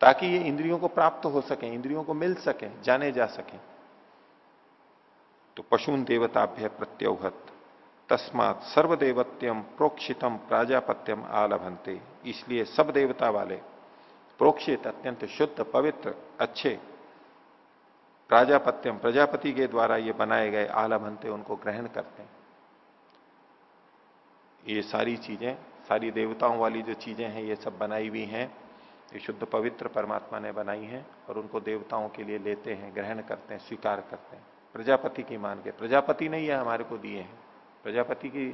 ताकि ये इंद्रियों को प्राप्त हो सके, इंद्रियों को मिल सके, जाने जा सके। तो पशुन देवताभ्य प्रत्योहत, तस्मात सर्वदेवत्यम प्रोक्षितम प्राजापत्यम आलभंते इसलिए सब देवता वाले प्रोक्षित अत्यंत शुद्ध, पवित्र, अच्छे प्राजापत्यम प्रजापति के द्वारा ये बनाए गए आलभंते उनको ग्रहण करते हैं। ये सारी चीज़ें, सारी देवताओं वाली जो चीज़ें हैं, ये सब बनाई हुई हैं। ये शुद्ध पवित्र परमात्मा ने बनाई हैं और उनको देवताओं के लिए लेते हैं, ग्रहण करते हैं, स्वीकार करते हैं। प्रजापति की मान के, प्रजापति ने ये हमारे को दिए हैं। प्रजापति की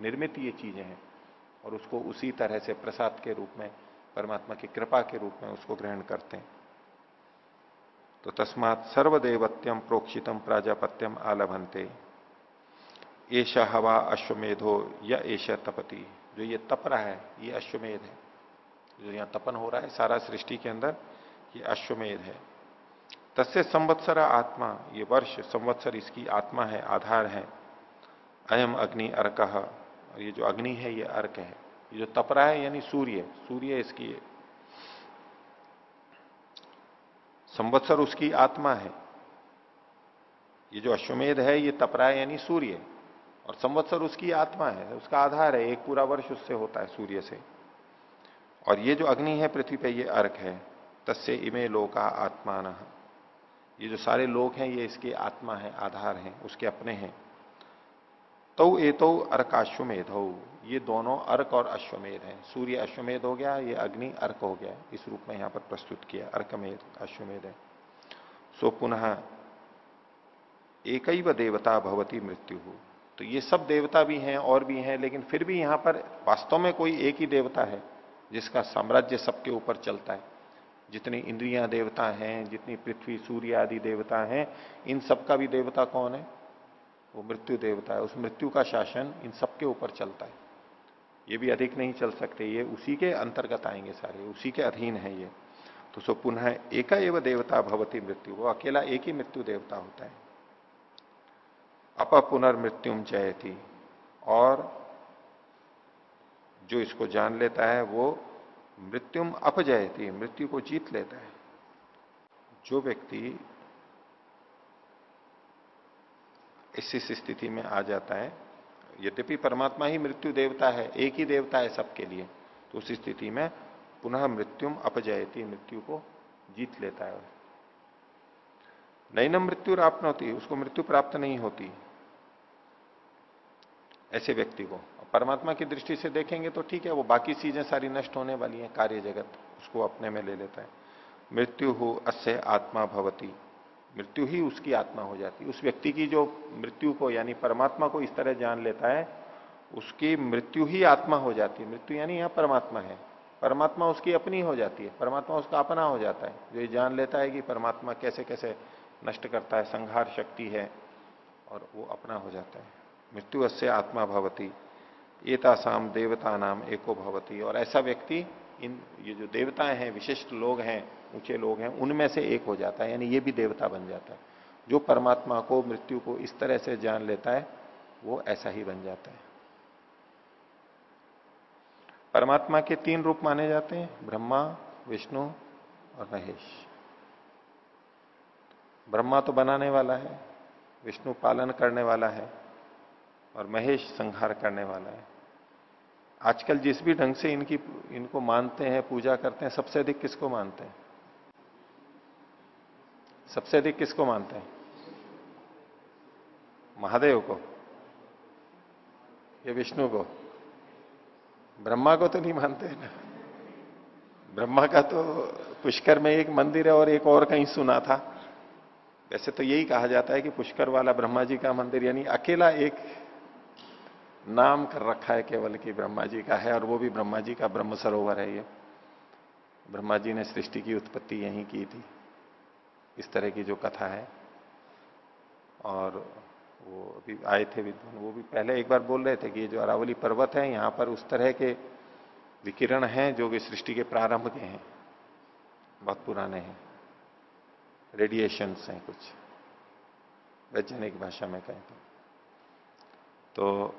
निर्मित ये चीज़ें हैं और उसको उसी तरह से प्रसाद के रूप में, परमात्मा की कृपा के रूप में उसको ग्रहण करते हैं। तो तस्मात सर्वदेवत्यम प्रोक्षितम प्राजापत्यम आलभंते ऐसा हवा अश्वमेधो या ऐसा तपति। जो ये तप रहा है, ये अश्वमेध है। जो यहाँ तपन हो रहा है, सारा सृष्टि के अंदर ये अश्वमेध है। तस्य संवत्सर आत्मा, ये वर्ष संवत्सर इसकी आत्मा है, आधार है। अयम अग्नि अर्क। और ये जो अग्नि है, ये अर्क है। ये जो तप रहा है, यानी सूर्य। सूर्य इसकी है संवत्सर उसकी आत्मा है। ये जो अश्वमेध है, ये तपरा यानी सूर्य। और संवत्सर उसकी आत्मा है, उसका आधार है, एक पूरा वर्ष उससे होता है सूर्य से। और ये जो अग्नि है, पृथ्वी पे ये अर्क है। तस्य इमे लोका आत्मान। ये जो सारे लोग हैं, ये इसके आत्मा है, आधार हैं, उसके अपने हैं। तो ए तो अर्क अश्वमेध हो ये दोनों अर्क और अश्वमेध है। सूर्य अश्वमेध हो गया, ये अग्नि अर्क हो गया। इस रूप में यहाँ पर प्रस्तुत किया, अर्कमेध, अश्वमेध है। सो पुनः एक देवता भवती मृत्यु। हो तो ये सब देवता भी हैं, और भी हैं, लेकिन फिर भी यहाँ पर वास्तव में कोई एक ही देवता है, जिसका साम्राज्य सबके ऊपर चलता है। जितनी इंद्रियाँ देवता हैं, जितनी पृथ्वी, सूर्य आदि देवता हैं, इन सब का भी देवता कौन है? वो मृत्यु देवता है। उस मृत्यु का शासन इन सबके ऊपर चलता है। ये भी अधिक नहीं चल सकते, ये उसी के अंतर्गत आएँगे सारे, उसी के अधीन है ये। तो सो पुनः एका एवं देवता भवती मृत्यु, वो अकेला एक ही मृत्यु देवता होता है। अप पुनर्मृत्युम जयती। और जो इसको जान लेता है, वो मृत्युम अपजयती, मृत्यु को जीत लेता है। जो व्यक्ति इस स्थिति में आ जाता है यद्यपि परमात्मा ही मृत्यु देवता है, एक ही देवता है सबके लिए तो उस स्थिति में पुनः मृत्युम अपजयती, मृत्यु को जीत लेता है। नैन मृत्यु प्राप्त होती उसको मृत्यु प्राप्त नहीं होती। ऐसे व्यक्ति को परमात्मा की दृष्टि से देखेंगे तो ठीक है, वो बाकी चीज़ें सारी नष्ट होने वाली हैं, कार्य जगत उसको अपने में ले लेता है। मृत्यु हो अस्य आत्मा भवती। मृत्यु ही उसकी आत्मा हो जाती है। उस व्यक्ति की जो मृत्यु को, यानी परमात्मा को इस तरह जान लेता है, उसकी मृत्यु ही आत्मा हो जाती है। मृत्यु यानी यहाँ परमात्मा है। परमात्मा उसकी अपनी हो जाती है। परमात्मा उसका अपना हो जाता है। जो ये जान लेता है कि परमात्मा कैसे कैसे नष्ट करता है, संहार शक्ति है, और वो अपना हो जाता है। मृत्यु अस्य आत्मा भवती। एतासाम देवता नाम एको भवती। और ऐसा व्यक्ति इन, ये जो देवताएँ हैं, विशिष्ट लोग हैं, ऊँचे लोग हैं, उनमें से एक हो जाता है, यानी ये भी देवता बन जाता है। जो परमात्मा को, मृत्यु को इस तरह से जान लेता है, वो ऐसा ही बन जाता है। परमात्मा के तीन रूप माने जाते हैं, ब्रह्मा, विष्णु और महेश। ब्रह्मा तो बनाने वाला है, विष्णु पालन करने वाला है, और महेश संहार करने वाला है। आजकल जिस भी ढंग से इनकी, इनको मानते हैं, पूजा करते हैं, सबसे अधिक किसको मानते हैं? सबसे अधिक किसको मानते हैं? महादेव को? या विष्णु को? ब्रह्मा को तो नहीं मानते ना। ब्रह्मा का तो पुष्कर में एक मंदिर है और एक और कहीं सुना था। वैसे तो यही कहा जाता है कि पुष्कर वाला ब्रह्मा जी का मंदिर, यानी अकेला एक नाम कर रखा है केवल कि ब्रह्मा जी का है, और वो भी ब्रह्मा जी का ब्रह्म सरोवर है ये। ब्रह्मा जी ने सृष्टि की उत्पत्ति यहीं की थी। इस तरह की जो कथा है। और वो अभी आए थे विद्वान, वो भी पहले एक बार बोल रहे थे कि ये जो अरावली पर्वत है, यहाँ पर उस तरह के विकिरण हैं जो कि सृष्टि के प्रारंभ के हैं। बहुत पुराने हैं। रेडिएशंस हैं कुछ। वैज्ञानिक भाषा में कहें तो। तो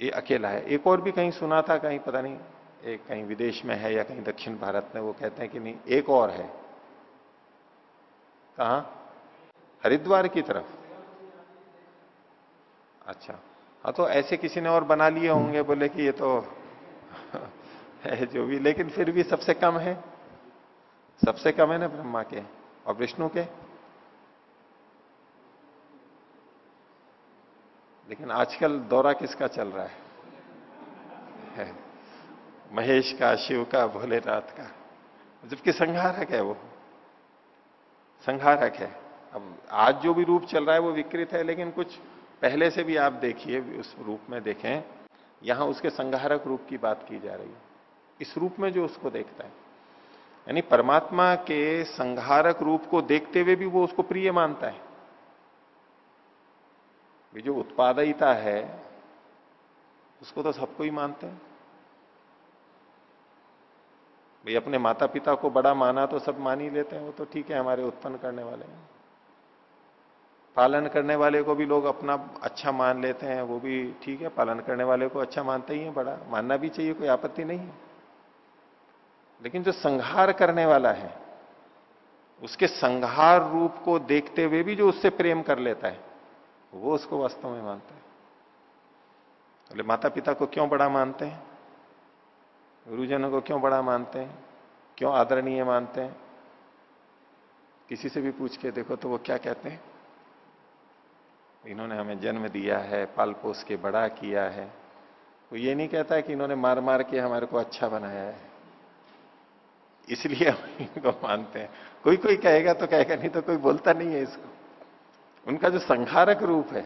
ये अकेला है। एक और भी कहीं सुना था, कहीं पता नहीं, एक कहीं विदेश में है या कहीं दक्षिण भारत में, वो कहते हैं कि नहीं, एक और है। कहा? हरिद्वार की तरफ़। अच्छा। हाँ तो ऐसे किसी ने और बना लिए होंगे, बोले कि ये तो है जो भी, लेकिन फिर भी सबसे कम है। सबसे कम है ना ब्रह्मा के और विष्णु के? लेकिन आजकल दौरा किसका चल रहा है, है। महेश का शिव का भोलेनाथ का। जबकि संहारक है वो। संहारक है। अब आज जो भी रूप चल रहा है वो विकृत है लेकिन कुछ पहले से भी आप देखिए उस रूप में देखें यहाँ उसके संहारक रूप की बात की जा रही है। इस रूप में जो उसको देखता है। यानी परमात्मा के संहारक रूप को देखते हुए भी वो उसको प्रिय मानता है। जो उत्पादयिता है, उसको तो सबको ही मानते हैं। भाई, अपने माता पिता को बड़ा माना तो सब मान ही लेते हैं, वो तो ठीक है, हमारे उत्पन्न करने वाले हैं। पालन करने वाले को भी लोग अपना अच्छा मान लेते हैं, वो भी ठीक है, पालन करने वाले को अच्छा मानते ही है, बड़ा मानना भी चाहिए, कोई आपत्ति नहीं है। लेकिन जो संहार करने वाला है, उसके संहार रूप को देखते हुए भी जो उससे प्रेम कर लेता है वो उसको वास्तव में मानता है। बोले माता पिता को क्यों बड़ा मानते हैं? गुरुजनों को क्यों बड़ा मानते हैं? क्यों आदरणीय मानते हैं? किसी से भी पूछ के देखो तो वो क्या कहते हैं? इन्होंने हमें जन्म दिया है पाल पोस के बड़ा किया है। वो ये नहीं कहता है कि इन्होंने मार मार के हमारे को अच्छा बनाया है। इसलिए हम इनको मानते हैं। कोई कोई कहेगा तो कहेगा, नहीं तो कोई बोलता नहीं है इसको। उनका जो संहारक रूप है,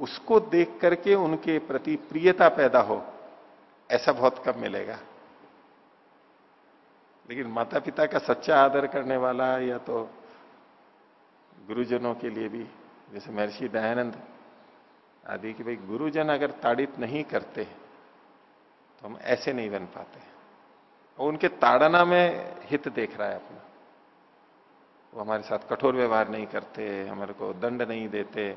उसको देख करके उनके प्रति प्रियता पैदा हो, ऐसा बहुत कम मिलेगा। लेकिन माता पिता का सच्चा आदर करने वाला या तो गुरुजनों के लिए भी, जैसे महर्षि दयानंद आदि कि भाई, गुरुजन अगर ताड़ित नहीं करते तो हम ऐसे नहीं बन पाते। और उनके ताड़ना में हित देख रहा है अपना। वो हमारे साथ कठोर व्यवहार नहीं करते, हमारे को दंड नहीं देते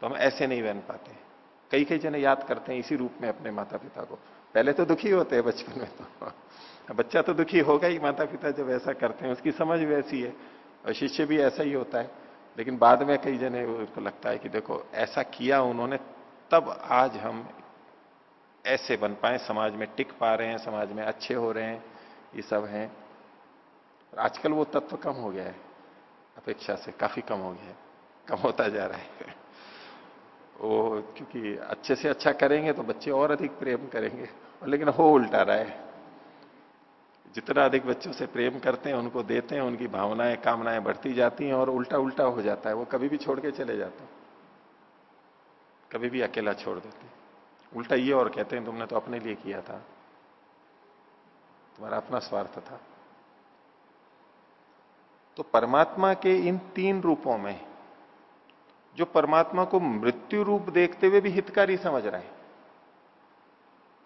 तो हम ऐसे नहीं बन पाते। कई कई जने याद करते हैं इसी रूप में अपने माता पिता को। पहले तो दुखी होते हैं बचपन में तो। बच्चा तो दुखी होगा ही माता पिता जब ऐसा करते हैं, उसकी समझ वैसी है और शिष्य भी ऐसा ही होता है। लेकिन बाद में कई जने उनको लगता है कि देखो, ऐसा किया उन्होंने, तब आज हम ऐसे बन पाए, समाज में टिक पा रहे हैं, समाज में अच्छे हो रहे हैं, ये सब हैं। आजकल वो तत्व कम हो गया है। अपेक्षा से काफ़ी कम हो गया है। कम होता जा रहा है। वो क्योंकि अच्छे से अच्छा करेंगे तो बच्चे और अधिक प्रेम करेंगे लेकिन हो उल्टा रहा है। जितना अधिक बच्चों से प्रेम करते हैं, उनको देते हैं, उनकी भावनाएँ, कामनाएँ बढ़ती जाती हैं और उल्टा उल्टा हो जाता है। वो कभी भी छोड़ के चले जाते हैं। कभी भी अकेला छोड़ देते उल्टा ये और कहते हैं, तुमने तो अपने लिए किया था। तुम्हारा अपना स्वार्थ था। तो परमात्मा के इन तीन रूपों में, जो परमात्मा को मृत्यु रूप देखते हुए भी हितकारी समझ रहे हैं,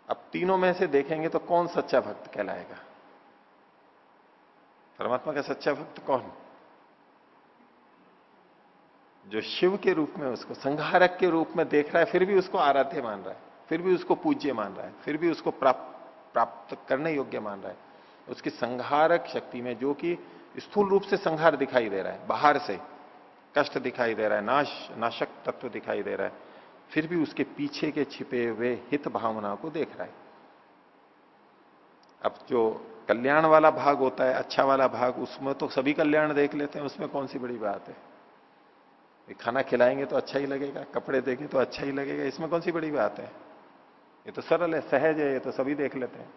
अब तीनों में से देखेंगे तो कौन सच्चा भक्त कहलाएगा? परमात्मा का सच्चा भक्त कौन? जो शिव के रूप में उसको, संहारक के रूप में देख रहा है, फिर भी उसको आराध्य मान रहा है, फिर भी उसको पूज्य मान रहा है, फिर भी उसको प्राप्त प्राप्त करने योग्य मान रहा है। उसकी संहारक शक्ति में जो कि स्थूल रूप से संहार दिखाई दे रहा है, बाहर से कष्ट दिखाई दे रहा है, नाश, नाशक तत्व दिखाई दे रहा है, फिर भी उसके पीछे के छिपे हुए हित भावना को देख रहा है। अब जो कल्याण वाला भाग होता है अच्छा वाला भाग, उसमें तो सभी कल्याण देख लेते हैं, उसमें कौन सी बड़ी बात है? खाना खिलाएँगे तो अच्छा ही लगेगा, कपड़े देंगे तो अच्छा ही लगेगा, इसमें कौन सी बड़ी बात है? ये तो सरल है, सहज है, ये तो सभी देख लेते हैं।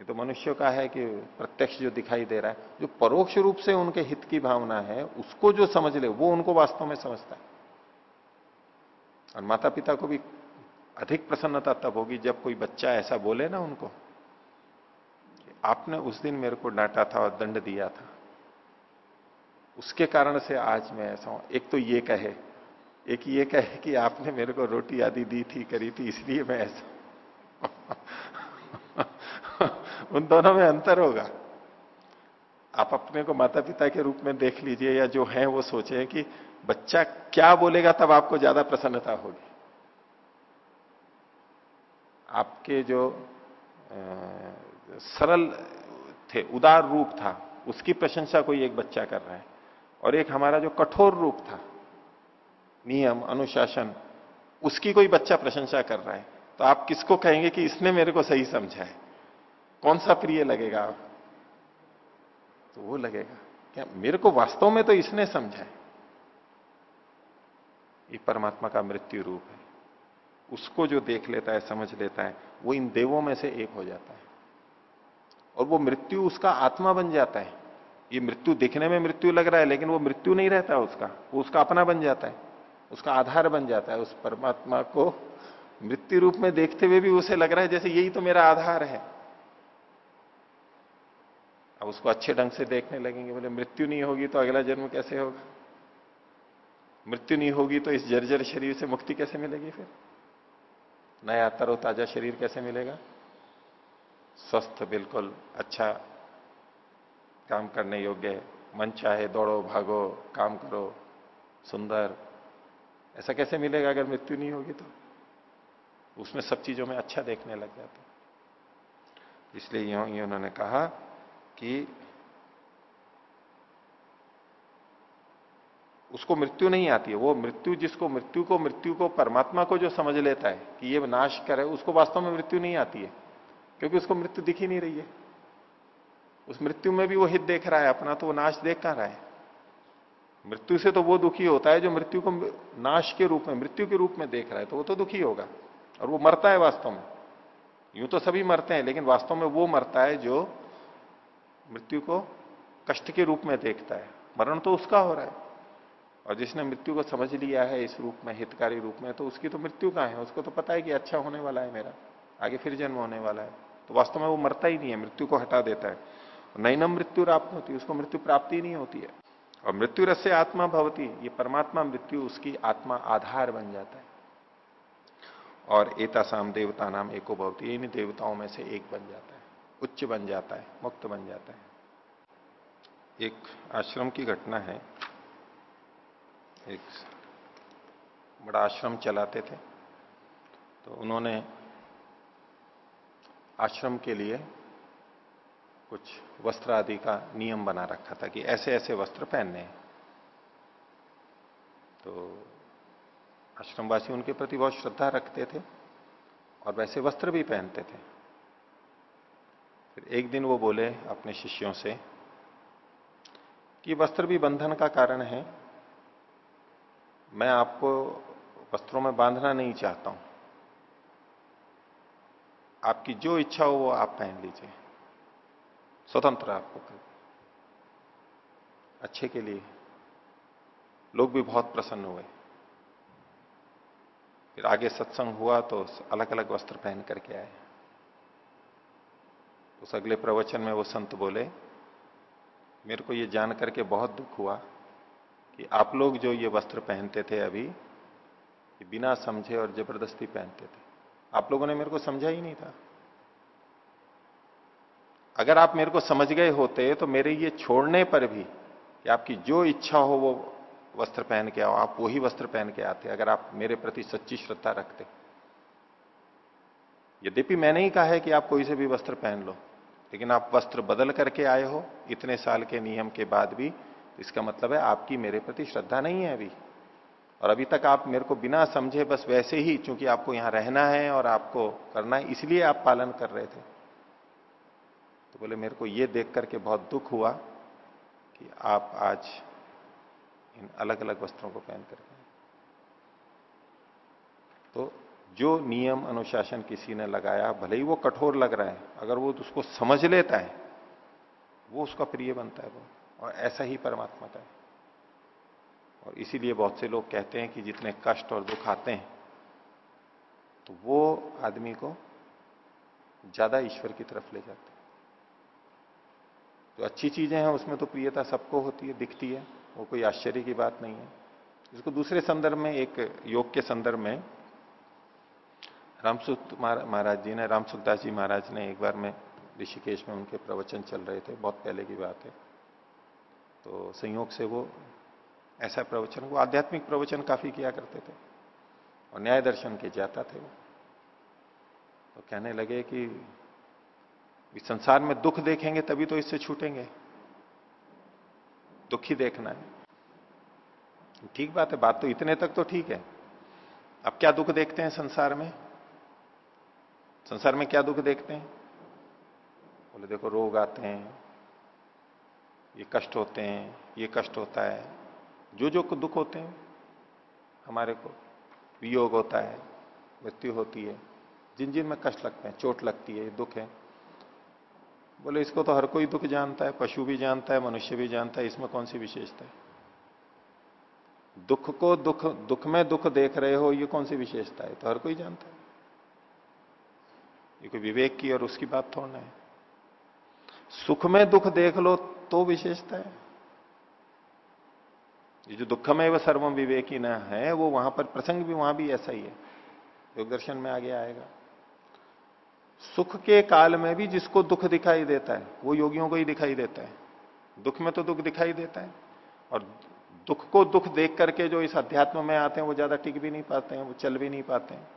ये तो मनुष्य का है कि प्रत्यक्ष जो दिखाई दे रहा है, जो परोक्ष रूप से उनके हित की भावना है, उसको जो समझ ले, वो उनको वास्तव में समझता है। और माता पिता को भी अधिक प्रसन्नता तब होगी जब कोई बच्चा ऐसा बोले ना उनको आपने उस दिन मेरे को डांटा था और दंड दिया था। उसके कारण से आज मैं ऐसा हूँ। एक तो ये कहे, एक ये कहे कि आपने मेरे को रोटी आदि दी थी, करी थी, इसलिए मैं ऐसा उन दोनों में अंतर होगा। आप अपने को माता पिता के रूप में देख लीजिए या जो है वो सोचे कि बच्चा क्या बोलेगा तब आपको ज़्यादा प्रसन्नता होगी। आपके जो सरल थे, उदार रूप था, उसकी प्रशंसा कोई एक बच्चा कर रहा है। और एक हमारा जो कठोर रूप था, नियम, अनुशासन, उसकी कोई बच्चा प्रशंसा कर रहा है। तो आप किसको कहेंगे कि इसने मेरे को सही समझा है? कौन सा प्रिय लगेगा आप? तो वो लगेगा, क्या मेरे को वास्तव में तो इसने समझा है। ये परमात्मा का मृत्यु रूप है। उसको जो देख लेता है, समझ लेता है, वो इन देवों में से एक हो जाता है। और वो मृत्यु उसका आत्मा बन जाता है। ये मृत्यु दिखने में मृत्यु लग रहा है, लेकिन वो मृत्यु नहीं रहता उसका। वो उसका अपना बन जाता है। उसका आधार बन जाता है। उस परमात्मा को मृत्यु रूप में देखते हुए भी उसे लग रहा है, जैसे यही तो मेरा आधार है। अब उसको अच्छे ढंग से देखने लगेंगे, बोले, मृत्यु नहीं होगी तो अगला जन्म कैसे होगा? मृत्यु नहीं होगी तो इस जर्जर शरीर से मुक्ति कैसे मिलेगी फिर? नया तरो ताज़ा शरीर कैसे मिलेगा? स्वस्थ, बिल्कुल अच्छा काम करने योग्य, मन चाहे, दौड़ो, भागो, काम करो, सुंदर, ऐसा कैसे मिलेगा अगर मृत्यु नहीं होगी तो? उसमें सब चीज़ों में अच्छा देखने लग जाता इसलिए ये उन्होंने कहा कि उसको मृत्यु नहीं आती है। वो मृत्यु जिसको, मृत्यु को मृत्यु को परमात्मा को जो समझ लेता है कि ये नाश करे, उसको वास्तव में मृत्यु नहीं आती है, क्योंकि उसको मृत्यु दिख ही नहीं रही है। उस मृत्यु में भी वो हित देख रहा है, अपना तो वो नाश देख कहा रहा है। मृत्यु से तो वो दुखी होता है जो मृत्यु को नाश के रूप में, मृत्यु के रूप में देख रहा है तो वो तो दुखी होगा। और वो मरता है वास्तव में। यूँ तो सभी मरते हैं, लेकिन वास्तव में वो मरता है जो मृत्यु को कष्ट के रूप में देखता है। मरण तो उसका हो रहा है। और जिसने मृत्यु को समझ लिया है इस रूप में, हितकारी रूप में तो उसकी तो मृत्यु कहाँ है? उसको तो पता है कि अच्छा होने वाला है मेरा, आगे फिर जन्म होने वाला है। तो वास्तव में वो मरता ही नहीं है, मृत्यु को हटा देता है। नैनम मृत्यु प्राप्त होती है, उसको मृत्यु प्राप्ति नहीं होती है। और मृत्यु रस से आत्मा भवती ये परमात्मा मृत्यु, उसकी आत्मा आधार बन जाता है। और एतासाम देवता नाम एको भवती इन देवताओं में से एक बन जाता है। उच्च बन जाता है, मुक्त बन जाता है। एक आश्रम की घटना है। एक बड़ा आश्रम चलाते थे। तो उन्होंने आश्रम के लिए कुछ वस्त्र आदि का नियम बना रखा था कि ऐसे ऐसे वस्त्र पहनने हैं। तो आश्रमवासी उनके प्रति बहुत श्रद्धा रखते थे और वैसे वस्त्र भी पहनते थे। फिर एक दिन वो बोले अपने शिष्यों से कि वस्त्र भी बंधन का कारण है। मैं आपको वस्त्रों में बांधना नहीं चाहता हूँ। आपकी जो इच्छा हो वो आप पहन लीजिए। स्वतंत्र आपको अच्छे के लिए। लोग भी बहुत प्रसन्न हुए। फिर आगे सत्संग हुआ तो अलग अलग वस्त्र पहन करके आए। उस अगले प्रवचन में वो संत बोले, मेरे को ये जान करके बहुत दुख हुआ कि आप लोग जो ये वस्त्र पहनते थे अभी, ये बिना समझे और ज़बरदस्ती पहनते थे। आप लोगों ने मेरे को समझा ही नहीं था। अगर आप मेरे को समझ गए होते तो मेरे ये छोड़ने पर भी कि आपकी जो इच्छा हो वो वस्त्र पहन के आओ, आप वही वस्त्र पहन के आते, अगर आप मेरे प्रति सच्ची श्रद्धा रखते। यद्यपि मैंने ही कहा है कि आप कोई से भी वस्त्र पहन लो। लेकिन आप वस्त्र बदल करके आए हो, इतने साल के नियम के बाद भी इसका मतलब है आपकी मेरे प्रति श्रद्धा नहीं है अभी। और अभी तक आप मेरे को बिना समझे बस वैसे ही, चूँकि आपको यहाँ रहना है और आपको करना है, इसलिए आप पालन कर रहे थे। तो बोले, मेरे को ये देख करके बहुत दुख हुआ कि आप आज इन अलग अलग वस्त्रों को पहन करके तो जो नियम अनुशासन किसी ने लगाया, भले ही वो कठोर लग रहा है, अगर वो उसको समझ लेता है, वो उसका प्रिय बनता है वो, और ऐसा ही परमात्मा का है। और इसीलिए बहुत से लोग कहते हैं कि जितने कष्ट और दुख आते हैं तो वो आदमी को ज़्यादा ईश्वर की तरफ़ ले जाते हैं। तो अच्छी चीज़ें हैं, उसमें तो प्रियता सबको होती है, दिखती है, वो कोई आश्चर्य की बात नहीं है। इसको दूसरे संदर्भ में, एक योग के संदर्भ में रामसुख महाराज जी ने रामसुखदास जी महाराज ने एक बार में ऋषिकेश में उनके प्रवचन चल रहे थे, बहुत पहले की बात है। तो संयोग से वो ऐसा प्रवचन, वो आध्यात्मिक प्रवचन काफ़ी किया करते थे और न्याय दर्शन के जाता थे वो। तो कहने लगे कि इस संसार में दुख देखेंगे तभी तो इससे छूटेंगे। दुख देखना है। ठीक बात है, बात तो इतने तक तो ठीक है। अब क्या दुख देखते हैं संसार में? संसार में क्या दुख देखते हैं? बोले, देखो, रोग आते हैं, ये कष्ट होते हैं, ये कष्ट होता है। जो जो दुख होते हैं, हमारे को वियोग होता है, मृत्यु होती है। जिन जिन में कष्ट लगते हैं, चोट लगती है, ये दुख है। बोले, इसको तो हर कोई दुख जानता है, पशु भी जानता है, मनुष्य भी जानता है, इसमें कौन सी विशेषता है? दुख को दुख दुख में दुख देख रहे हो, ये कौन सी विशेषता है? तो हर कोई जानता है। ये कोई विवेक की और उसकी बात थोड़ा है। सुख में दुख देख लो तो विशेषता है। ये जो दुखमय व सर्वम विवेकी न है, वो वहाँ पर प्रसंग भी वहाँ भी ऐसा ही है। योग दर्शन में आगे आएगा। सुख के काल में भी जिसको दुख दिखाई देता है, वो योगियों को ही दिखाई देता है। दुख में तो दुख दिखाई देता है। और दुख को दुख देख करके जो इस अध्यात्म में आते हैं, वो ज़्यादा टिक भी नहीं पाते हैं, वो चल भी नहीं पाते हैं।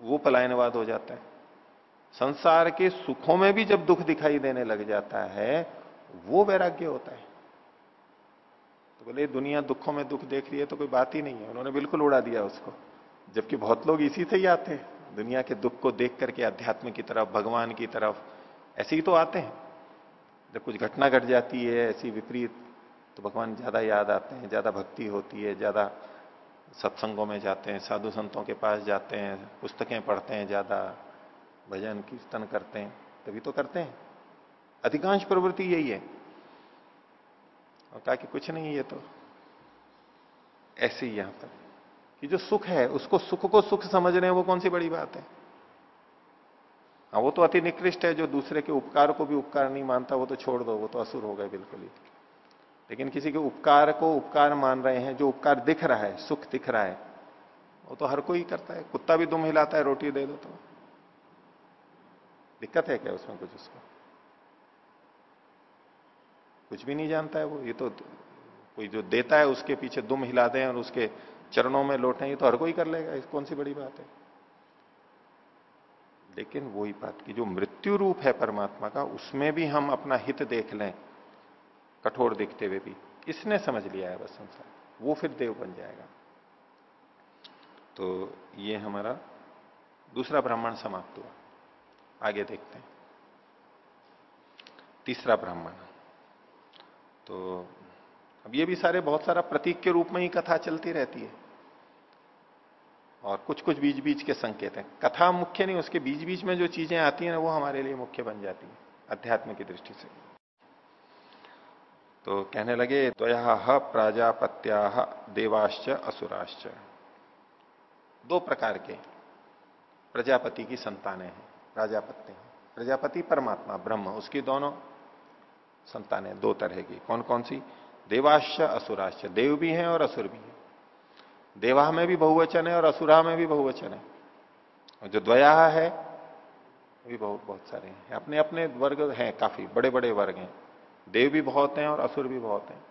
वो पलायनवाद हो जाता है। संसार के सुखों में भी जब दुख दिखाई देने लग जाता है, वो वैराग्य होता है। तो बोले दुनिया दुखों में दुख देख रही है तो कोई बात ही नहीं है। उन्होंने बिल्कुल उड़ा दिया उसको। जबकि बहुत लोग इसी से ही आते हैं। दुनिया के दुख को देख करके अध्यात्म की तरफ़, भगवान की तरफ़, ऐसे ही तो आते हैं। जब कुछ घटना घट जाती है, ऐसी विपरीत तो भगवान ज़्यादा याद आते हैं, ज़्यादा भक्ति होती है, ज़्यादा सत्संगों में जाते हैं, साधु संतों के पास जाते हैं, पुस्तकें पढ़ते हैं, ज़्यादा भजन, कीर्तन करते हैं, तभी तो करते हैं। अधिकांश प्रवृत्ति यही है। और कहा कि कुछ नहीं ये तो ऐसे ही यहाँ पर कि जो सुख है, उसको सुख को सुख समझ रहे हैं वो कौन सी बड़ी बात है? हाँ वो तो अति निकृष्ट है, जो दूसरे के उपकार को भी उपकार नहीं मानता, वो तो छोड़ दो, वो तो असुर हो गए बिल्कुल ही। लेकिन किसी के उपकार को उपकार मान रहे हैं, जो उपकार दिख रहा है, सुख दिख रहा है, वो तो हर कोई करता है। कुत्ता भी दुम हिलाता है, रोटी दे दो तो। दिक्कत है क्या उसमें कुछ उसको? कुछ भी नहीं जानता है वो। ये तो कोई जो देता है, उसके पीछे दुम हिला दें और उसके चरणों में लौटे, ये तो हर कोई कर लेगा। कौन सी बड़ी बात है? लेकिन वही बात की जो मृत्यु रूप है परमात्मा का, उसमें भी हम अपना हित देख लें। कठोर दिखते हुए भी। इसने समझ लिया है बस संसार। वो फिर देव बन जाएगा। तो ये हमारा दूसरा ब्राह्मण समाप्त हुआ। आगे देखते हैं। तीसरा ब्राह्मण। तो अब ये भी सारे बहुत सारा प्रतीक के रूप में ही कथा चलती रहती है। और कुछ कुछ बीच बीच के संकेत हैं। कथा मुख्य नहीं, उसके बीच बीच में जो चीज़ें आती हैं ना, वो हमारे लिए मुख्य बन जाती है अध्यात्म की दृष्टि से। तो कहने लगे द्वया प्राजापत्या देवाश्च असुराश्च। दो प्रकार के प्रजापति की संतानें हैं प्रजापति प्रजापति परमात्मा, ब्रह्म, उसकी दोनों संतानें, दो तरह की। कौन कौन सी? देवाश्च, असुराश्च। देव भी हैं और असुर भी हैं। देवा में भी बहुवचन है और असुरा में भी बहुवचन है। और जो द्वया है भी बहुत बहुत सारे हैं। अपने अपने वर्ग हैं, काफ़ी बड़े बड़े वर्ग हैं। देव भी बहुत हैं और असुर भी बहुत हैं।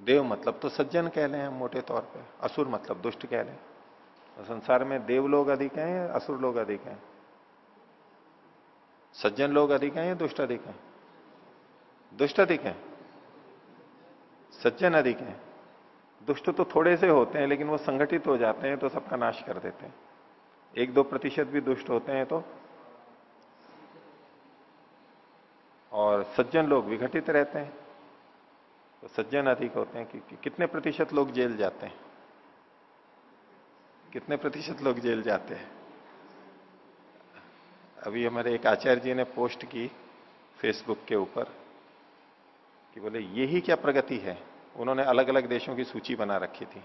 देव मतलब तो सज्जन कह लें मोटे तौर पे, असुर मतलब दुष्ट कह लें। तो संसार में देव लोग अधिक हैं या असुर लोग अधिक हैं? सज्जन लोग अधिक हैं या दुष्ट अधिक हैं? दुष्ट अधिक हैं। सज्जन अधिक हैं। दुष्ट तो थोड़े से होते हैं, लेकिन वो संगठित हो जाते हैं तो सबका नाश कर देते हैं। एक दो प्रतिशत भी दुष्ट होते हैं तो और सज्जन लोग विघटित रहते हैं। तो सज्जन अधिक होते हैं कि, कि कितने प्रतिशत लोग जेल जाते हैं? कितने प्रतिशत लोग जेल जाते हैं? अभी हमारे एक आचार्य जी ने पोस्ट की फेसबुक के ऊपर कि बोले यही क्या प्रगति है? उन्होंने अलग अलग देशों की सूची बना रखी थी।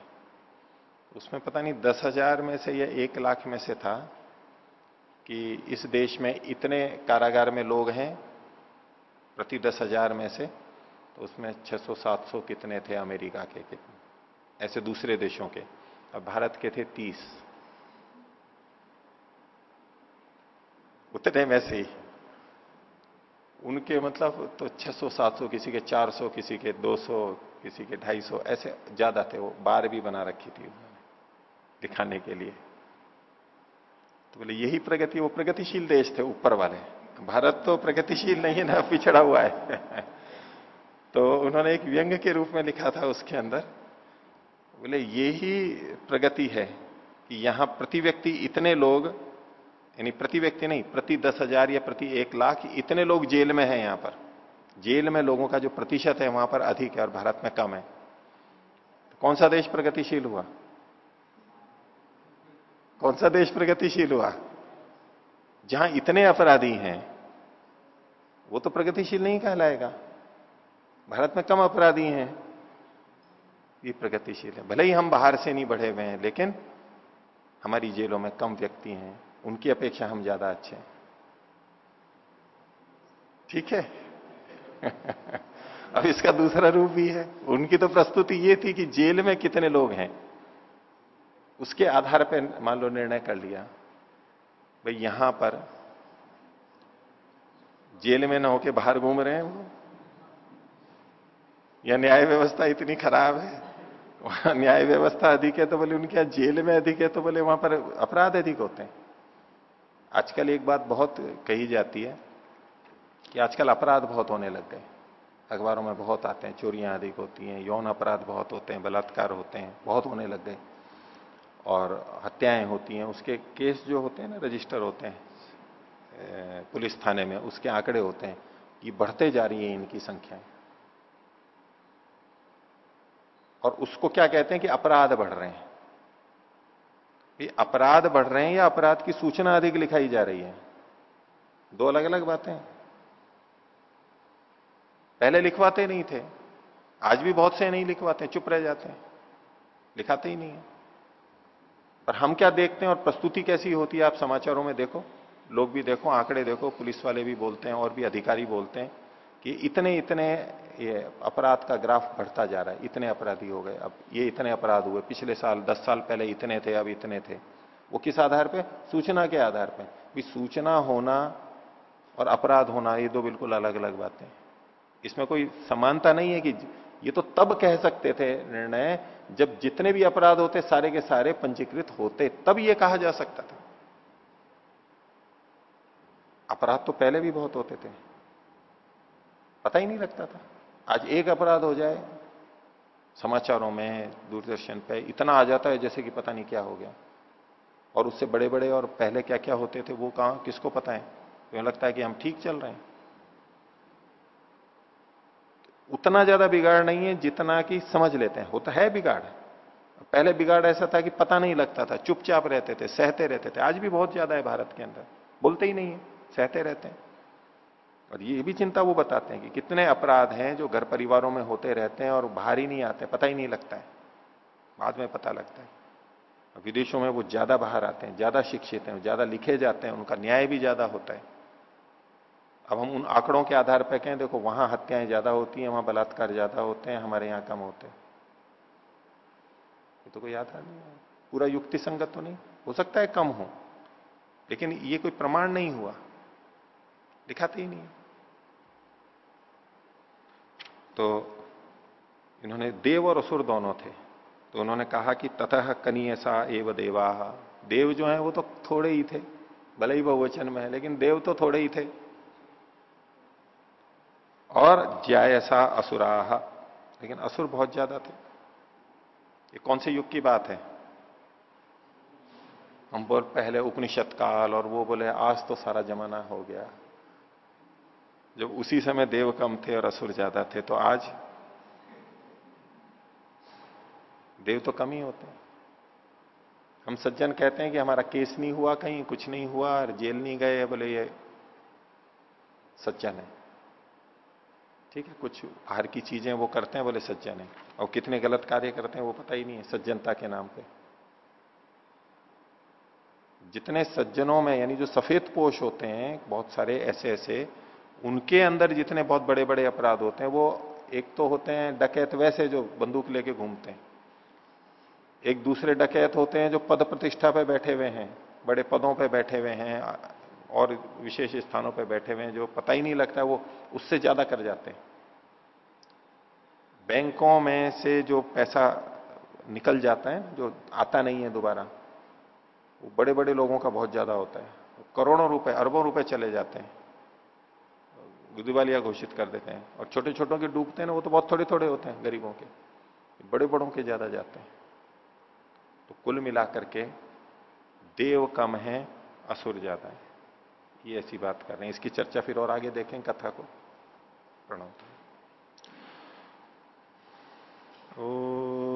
उसमें पता नहीं दस हज़ार में से या एक लाख में से था कि इस देश में इतने कारागार में लोग हैं प्रति दस हज़ार में से तो उसमें 600-700 कितने थे अमेरिका के कितने? ऐसे दूसरे देशों के। और भारत के थे 30 उतने में से ही। उनके मतलब तो 600-700 किसी के 400 किसी के 200 किसी के 250 ऐसे ज़्यादा थे। वो बार भी बना रखी थी उन्होंने दिखाने के लिए। तो बोले, यही प्रगति, वो प्रगतिशील देश थे, ऊपर वाले। भारत तो प्रगतिशील नहीं है ना, पिछड़ा हुआ है। तो उन्होंने एक व्यंग के रूप में लिखा था उसके अंदर। बोले, ये ही प्रगति है कि यहाँ प्रति व्यक्ति इतने लोग, यानी प्रति व्यक्ति नहीं, प्रति दस हज़ार या प्रति एक लाख इतने लोग जेल में हैं यहाँ पर। जेल में लोगों का जो प्रतिशत है वहाँ पर अधिक है और भारत में कम है। तो कौन सा देश प्रगतिशील हुआ? कौन सा देश प्रगतिशील हुआ? जहाँ इतने अपराधी हैं वो तो प्रगतिशील नहीं कहलाएगा। भारत में कम अपराधी हैं। ये प्रगतिशील है। भले ही हम बाहर से नहीं बढ़े हुए हैं, लेकिन हमारी जेलों में कम व्यक्ति हैं। उनकी अपेक्षा हम ज़्यादा अच्छे हैं। ठीक है? अब इसका दूसरा रूप भी है। उनकी तो प्रस्तुति ये थी कि जेल में कितने लोग हैं। उसके आधार पर मान लो निर्णय कर लिया। भाई, यहाँ पर जेल में ना होके बाहर घूम रहे हैं वो। या न्याय व्यवस्था इतनी खराब है। वहाँ न्याय व्यवस्था अधिक है तो बोले उनके यहाँ जेल में अधिक है तो बोले वहाँ पर अपराध अधिक होते हैं। आजकल एक बात बहुत कही जाती है कि आजकल अपराध बहुत होने लग गए अखबारों में बहुत आते हैं, चोरियाँ अधिक होती हैं, यौन अपराध बहुत होते हैं, बलात्कार होते हैं, बहुत होने लग गए और हत्याएँ होती हैं, उसके केस जो होते हैं ना, रजिस्टर होते हैं पुलिस थाने में उसके आंकड़े होते हैं ये बढ़ते जा रही है इनकी संख्याएँ और उसको क्या कहते हैं कि अपराध बढ़ रहे हैं। अपराध बढ़ रहे हैं या अपराध की सूचना अधिक लिखाई जा रही है? दो अलग अलग बातें। पहले लिखवाते नहीं थे। आज भी बहुत से नहीं लिखवाते, चुप रह जाते हैं। लिखाते ही नहीं है। पर हम क्या देखते हैं और प्रस्तुति कैसी होती है, आप समाचारों में देखो। लोग भी देखो, आंकड़े देखो, पुलिस वाले भी बोलते हैं और भी अधिकारी बोलते हैं कि इतने इतने ये अपराध का ग्राफ बढ़ता जा रहा है, इतने अपराधी हो गए, अब ये इतने अपराध हुए, पिछले साल, दस साल पहले इतने थे, अब इतने थे। वो किस आधार पे? सूचना के आधार पे। भी सूचना होना और अपराध होना, ये दो बिल्कुल अलग अलग बातें इसमें कोई समानता नहीं है कि ये तो तब कह सकते थे निर्णय जब जितने भी अपराध होते सारे के सारे पंजीकृत होते, तब ये कहा जा सकता था। अपराध तो पहले भी बहुत होते थे। पता ही नहीं लगता था। आज एक अपराध हो जाए, समाचारों में, दूरदर्शन पे इतना आ जाता है जैसे कि पता नहीं क्या हो गया। और उससे बड़े बड़े और पहले क्या क्या होते थे, वो कहाँ, किसको पता है? तो लगता है कि हम ठीक चल रहे हैं। उतना ज़्यादा बिगाड़ नहीं है जितना कि समझ लेते हैं। होता है बिगाड़। पहले बिगाड़ ऐसा था कि पता नहीं लगता था। चुपचाप रहते थे, सहते रहते थे। आज भी बहुत ज़्यादा है भारत के अंदर। बोलते ही नहीं है। सहते रहते हैं। और ये भी चिंता वो बताते हैं कि कितने अपराध हैं जो घर परिवारों में होते रहते हैं और बाहर ही नहीं आते, पता ही नहीं लगता है। बाद में पता लगता है। विदेशों में वो ज़्यादा बाहर आते हैं, ज़्यादा शिक्षित हैं, ज़्यादा लिखे जाते हैं, उनका न्याय भी ज़्यादा होता है। अब हम उन आंकड़ों के आधार पर कहें, देखो वहाँ हत्याएँ ज़्यादा होती हैं, वहाँ बलात्कार ज़्यादा होते हैं, हमारे यहाँ कम होते हैं। ये तो कोई आधार नहीं है। पूरा युक्ति संगत तो नहीं। हो सकता है कम हो, लेकिन ये कोई प्रमाण नहीं हुआ। दिखाते ही नहीं तो इन्होंने देव और असुर दोनों थे। तो उन्होंने कहा कि ततः कनीय सा एव देवा। देव जो है वो तो थोड़े ही थे, भले ही बहुवचन में है, लेकिन देव तो थोड़े ही थे। और ज्यायसा असुराह लेकिन असुर बहुत ज़्यादा थे। ये कौन से युग की बात है? हम बोल पहले उपनिषद काल और वो बोले, आज तो सारा जमाना हो गया। जब उसी समय देव कम थे और असुर ज़्यादा थे तो आज देव तो कम ही होते हैं। हम सज्जन कहते हैं कि हमारा केस नहीं हुआ कहीं, कुछ नहीं हुआ, और जेल नहीं गए, बोले ये सज्जन है। ठीक है, कुछ बाहर की चीज़ें वो करते हैं, बोले सज्जन है। और कितने गलत कार्य करते हैं, वो पता ही नहीं है, सज्जनता के नाम पे। जितने सज्जनों में, यानी जो सफ़ेद पोष होते हैं, बहुत सारे ऐसे ऐसे उनके अंदर जितने बहुत बड़े बड़े अपराध होते हैं, वो एक तो होते हैं डकैत वैसे जो बंदूक लेके घूमते हैं। एक दूसरे डकैत होते हैं जो पद प्रतिष्ठा पे बैठे हुए हैं, बड़े पदों पे बैठे हुए हैं और विशेष स्थानों पे बैठे हुए हैं, जो पता ही नहीं लगता वो उससे ज़्यादा कर जाते हैं। बैंकों में से जो पैसा निकल जाता है, जो आता नहीं है दोबारा, वो बड़े बड़े लोगों का बहुत ज़्यादा होता है। करोड़ों रुपए, अरबों रुपए चले जाते हैं। दिवालिया घोषित कर देते हैं। और छोटे छोटों के डूबते हैं ना, वो तो बहुत थोड़े थोड़े होते हैं, गरीबों के। बड़े बड़ों के ज़्यादा जाते हैं। तो कुल मिलाकर के देव कम है, असुर ज़्यादा है। ये ऐसी बात कर रहे हैं। इसकी चर्चा फिर और आगे देखें कथा को। प्रणव ओ